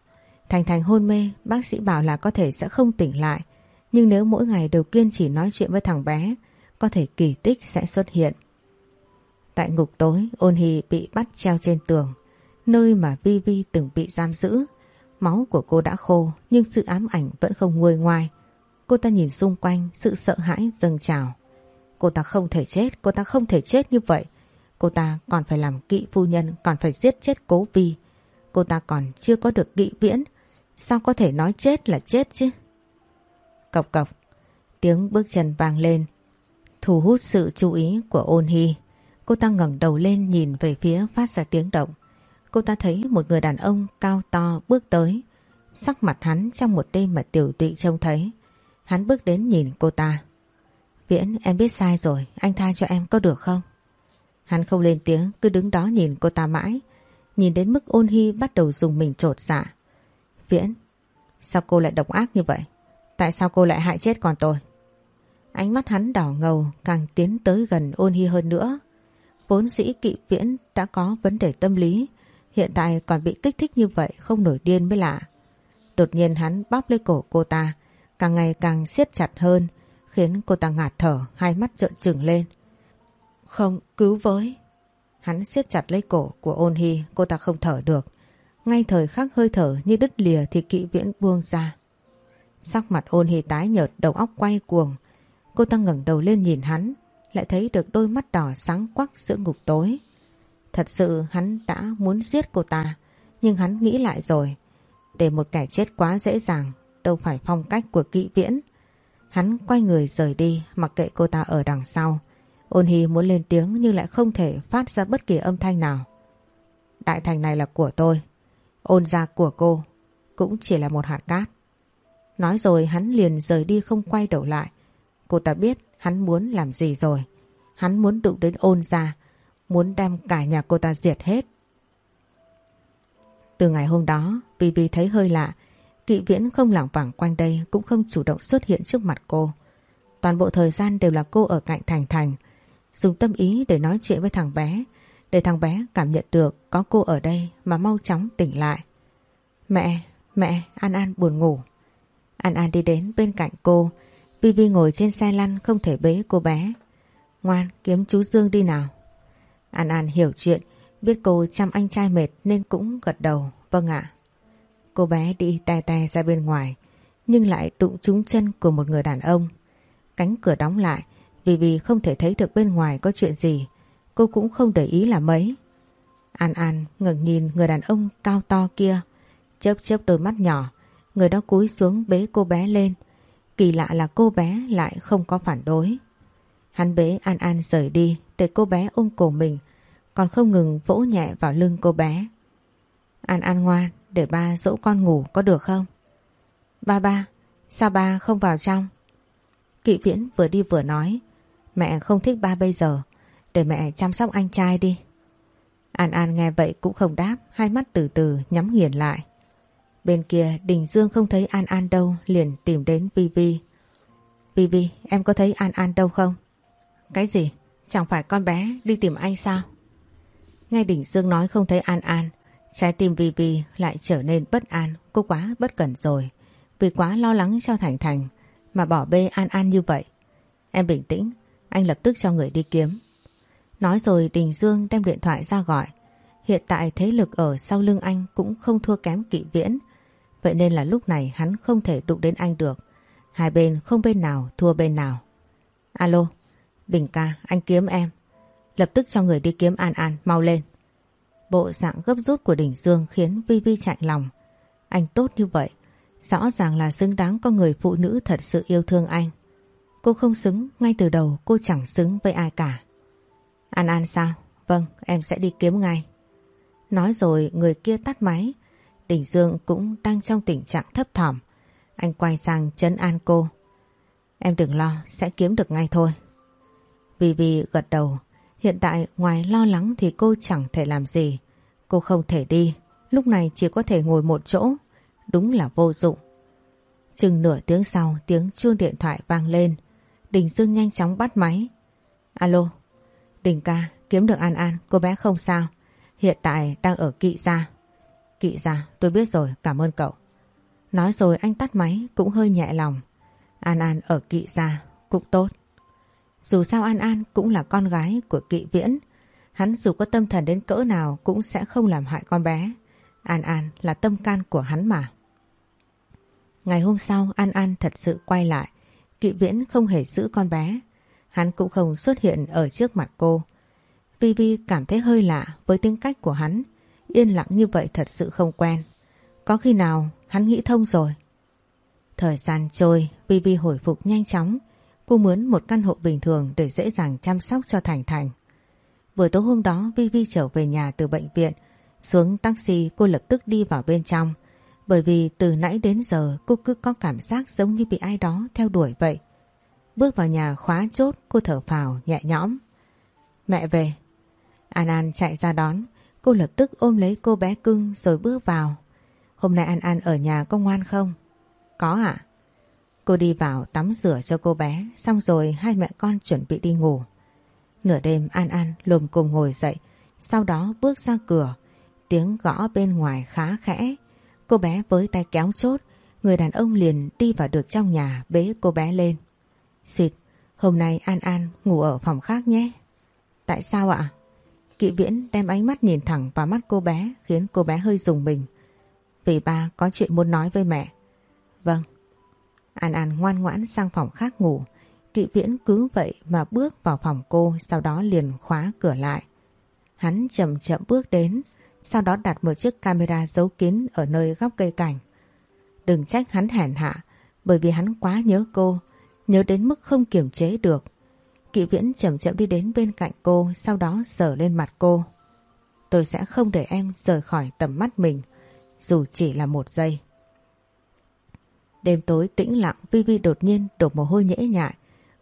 Thành Thành hôn mê, bác sĩ bảo là có thể sẽ không tỉnh lại. Nhưng nếu mỗi ngày đều kiên trì nói chuyện với thằng bé, có thể kỳ tích sẽ xuất hiện. Tại ngục tối, ôn hy bị bắt treo trên tường, nơi mà Vi Vi từng bị giam giữ. Máu của cô đã khô, nhưng sự ám ảnh vẫn không nguôi ngoai. Cô ta nhìn xung quanh, sự sợ hãi dâng trào. Cô ta không thể chết, cô ta không thể chết như vậy. Cô ta còn phải làm kỵ phu nhân, còn phải giết chết cố Vi. Cô ta còn chưa có được kỵ viễn, Sao có thể nói chết là chết chứ? Cọc cọc, tiếng bước chân vang lên, thu hút sự chú ý của ôn hy. Cô ta ngẩng đầu lên nhìn về phía phát ra tiếng động. Cô ta thấy một người đàn ông cao to bước tới. Sắc mặt hắn trong một đêm mà tiểu tụy trông thấy. Hắn bước đến nhìn cô ta. Viễn em biết sai rồi, anh tha cho em có được không? Hắn không lên tiếng, cứ đứng đó nhìn cô ta mãi. Nhìn đến mức ôn hy bắt đầu dùng mình trột dạ. Viễn, sao cô lại độc ác như vậy? Tại sao cô lại hại chết con tôi? Ánh mắt hắn đỏ ngầu càng tiến tới gần ôn hy hơn nữa. Vốn dĩ kỵ viễn đã có vấn đề tâm lý, hiện tại còn bị kích thích như vậy không nổi điên mới lạ. Đột nhiên hắn bóp lấy cổ cô ta, càng ngày càng siết chặt hơn, khiến cô ta ngạt thở, hai mắt trợn trừng lên. Không, cứu với. Hắn siết chặt lấy cổ của ôn hy, cô ta không thở được. Ngay thời khắc hơi thở như đứt lìa thì kỵ viễn buông ra. Sắc mặt ôn hy tái nhợt đầu óc quay cuồng. Cô ta ngẩng đầu lên nhìn hắn, lại thấy được đôi mắt đỏ sáng quắc giữa ngục tối. Thật sự hắn đã muốn giết cô ta, nhưng hắn nghĩ lại rồi. Để một kẻ chết quá dễ dàng, đâu phải phong cách của kỵ viễn. Hắn quay người rời đi, mặc kệ cô ta ở đằng sau. Ôn Hy muốn lên tiếng nhưng lại không thể phát ra bất kỳ âm thanh nào. Đại thành này là của tôi, Ôn gia của cô cũng chỉ là một hạt cát. Nói rồi hắn liền rời đi không quay đầu lại. Cô ta biết hắn muốn làm gì rồi. Hắn muốn đụng đến ôn gia, muốn đem cả nhà cô ta diệt hết. Từ ngày hôm đó, Bibi thấy hơi lạ. Kỵ viễn không lảng vảng quanh đây cũng không chủ động xuất hiện trước mặt cô. Toàn bộ thời gian đều là cô ở cạnh Thành Thành, dùng tâm ý để nói chuyện với thằng bé, để thằng bé cảm nhận được có cô ở đây mà mau chóng tỉnh lại. Mẹ, mẹ, An An buồn ngủ. An An đi đến bên cạnh cô, Vivi ngồi trên xe lăn không thể bế cô bé. Ngoan, kiếm chú Dương đi nào. An An hiểu chuyện, biết cô chăm anh trai mệt nên cũng gật đầu. Vâng ạ. Cô bé đi tay tay ra bên ngoài, nhưng lại đụng trúng chân của một người đàn ông. Cánh cửa đóng lại, vì vì không thể thấy được bên ngoài có chuyện gì, cô cũng không để ý là mấy. An An ngẩng nhìn người đàn ông cao to kia, chớp chớp đôi mắt nhỏ, người đó cúi xuống bế cô bé lên. Kỳ lạ là cô bé lại không có phản đối. Hắn bế An An rời đi để cô bé ôm cổ mình, còn không ngừng vỗ nhẹ vào lưng cô bé. An An ngoan, để ba dỗ con ngủ có được không? Ba ba, sao ba không vào trong? Kỵ viễn vừa đi vừa nói, mẹ không thích ba bây giờ, để mẹ chăm sóc anh trai đi. An An nghe vậy cũng không đáp, hai mắt từ từ nhắm nghiền lại. Bên kia Đình Dương không thấy An An đâu liền tìm đến Vivi. Vivi, em có thấy An An đâu không? Cái gì? Chẳng phải con bé đi tìm anh sao? Nghe Đình Dương nói không thấy An An, trái tim Vivi lại trở nên bất an, cô quá bất cẩn rồi. Vì quá lo lắng cho Thành Thành mà bỏ bê An An như vậy. Em bình tĩnh, anh lập tức cho người đi kiếm. Nói rồi Đình Dương đem điện thoại ra gọi. Hiện tại thế lực ở sau lưng anh cũng không thua kém kỵ viễn. Vậy nên là lúc này hắn không thể đụng đến anh được. Hai bên không bên nào thua bên nào. Alo, Đình ca, anh kiếm em. Lập tức cho người đi kiếm An An, mau lên. Bộ dạng gấp rút của Đình Dương khiến Vi Vi chạy lòng. Anh tốt như vậy, rõ ràng là xứng đáng có người phụ nữ thật sự yêu thương anh. Cô không xứng, ngay từ đầu cô chẳng xứng với ai cả. An An sao? Vâng, em sẽ đi kiếm ngay. Nói rồi người kia tắt máy. Đình Dương cũng đang trong tình trạng thấp thỏm. Anh quay sang chấn an cô. Em đừng lo, sẽ kiếm được ngay thôi. Vì vì gật đầu, hiện tại ngoài lo lắng thì cô chẳng thể làm gì. Cô không thể đi, lúc này chỉ có thể ngồi một chỗ. Đúng là vô dụng. Chừng nửa tiếng sau tiếng chuông điện thoại vang lên. Đình Dương nhanh chóng bắt máy. Alo, Đình ca, kiếm được An An, cô bé không sao. Hiện tại đang ở kỵ gia. Kỵ gia, tôi biết rồi, cảm ơn cậu. Nói rồi anh tắt máy cũng hơi nhẹ lòng. An An ở kỵ gia cũng tốt. Dù sao An An cũng là con gái của kỵ viễn. Hắn dù có tâm thần đến cỡ nào cũng sẽ không làm hại con bé. An An là tâm can của hắn mà. Ngày hôm sau An An thật sự quay lại. Kỵ viễn không hề giữ con bé. Hắn cũng không xuất hiện ở trước mặt cô. Vi Vi cảm thấy hơi lạ với tính cách của hắn. Yên lặng như vậy thật sự không quen. Có khi nào hắn nghĩ thông rồi. Thời gian trôi, Vi Vi hồi phục nhanh chóng. Cô muốn một căn hộ bình thường để dễ dàng chăm sóc cho Thành Thành. Buổi tối hôm đó, Vi Vi trở về nhà từ bệnh viện. Xuống taxi, cô lập tức đi vào bên trong. Bởi vì từ nãy đến giờ, cô cứ có cảm giác giống như bị ai đó theo đuổi vậy. Bước vào nhà khóa chốt, cô thở phào nhẹ nhõm. Mẹ về. An An chạy ra đón. Cô lập tức ôm lấy cô bé cưng rồi bước vào. Hôm nay An An ở nhà có ngoan không? Có ạ. Cô đi vào tắm rửa cho cô bé xong rồi hai mẹ con chuẩn bị đi ngủ. Nửa đêm An An lùm cùng ngồi dậy sau đó bước ra cửa. Tiếng gõ bên ngoài khá khẽ. Cô bé với tay kéo chốt người đàn ông liền đi vào được trong nhà bế cô bé lên. Xịt, hôm nay An An ngủ ở phòng khác nhé. Tại sao ạ? Kỵ viễn đem ánh mắt nhìn thẳng vào mắt cô bé khiến cô bé hơi rùng mình. Vì ba có chuyện muốn nói với mẹ. Vâng. An An ngoan ngoãn sang phòng khác ngủ. Kỵ viễn cứ vậy mà bước vào phòng cô sau đó liền khóa cửa lại. Hắn chậm chậm bước đến sau đó đặt một chiếc camera giấu kín ở nơi góc cây cảnh. Đừng trách hắn hèn hạ bởi vì hắn quá nhớ cô nhớ đến mức không kiềm chế được. Kỵ viễn chậm chậm đi đến bên cạnh cô, sau đó sờ lên mặt cô. Tôi sẽ không để em rời khỏi tầm mắt mình, dù chỉ là một giây. Đêm tối tĩnh lặng, Vi Vi đột nhiên đổ mồ hôi nhễ nhại.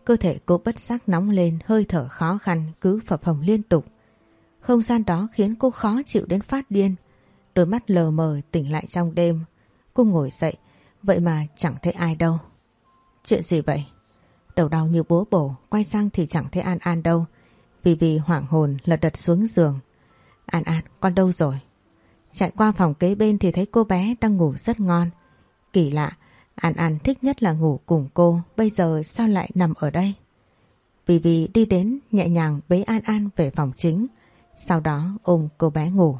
Cơ thể cô bất giác nóng lên, hơi thở khó khăn, cứ phập phồng liên tục. Không gian đó khiến cô khó chịu đến phát điên. Đôi mắt lờ mờ tỉnh lại trong đêm. Cô ngồi dậy, Vậy mà chẳng thấy ai đâu. Chuyện gì vậy? Đầu đau như búa bổ, quay sang thì chẳng thấy An An đâu. Vì vì hoảng hồn lật đật xuống giường. An An, con đâu rồi? Chạy qua phòng kế bên thì thấy cô bé đang ngủ rất ngon. Kỳ lạ, An An thích nhất là ngủ cùng cô, bây giờ sao lại nằm ở đây? Vì vì đi đến nhẹ nhàng bế An An về phòng chính, sau đó ôm cô bé ngủ.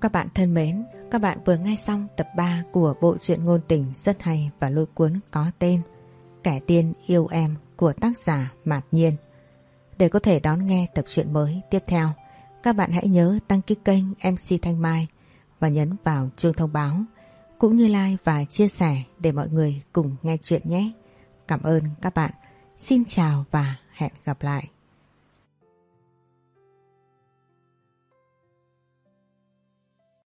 Các bạn thân mến, các bạn vừa nghe xong tập 3 của bộ truyện ngôn tình rất hay và lôi cuốn có tên Kẻ tiên yêu em của tác giả Mạt Nhiên. Để có thể đón nghe tập truyện mới tiếp theo, các bạn hãy nhớ đăng ký kênh MC Thanh Mai và nhấn vào chuông thông báo cũng như like và chia sẻ để mọi người cùng nghe chuyện nhé. Cảm ơn các bạn. Xin chào và hẹn gặp lại.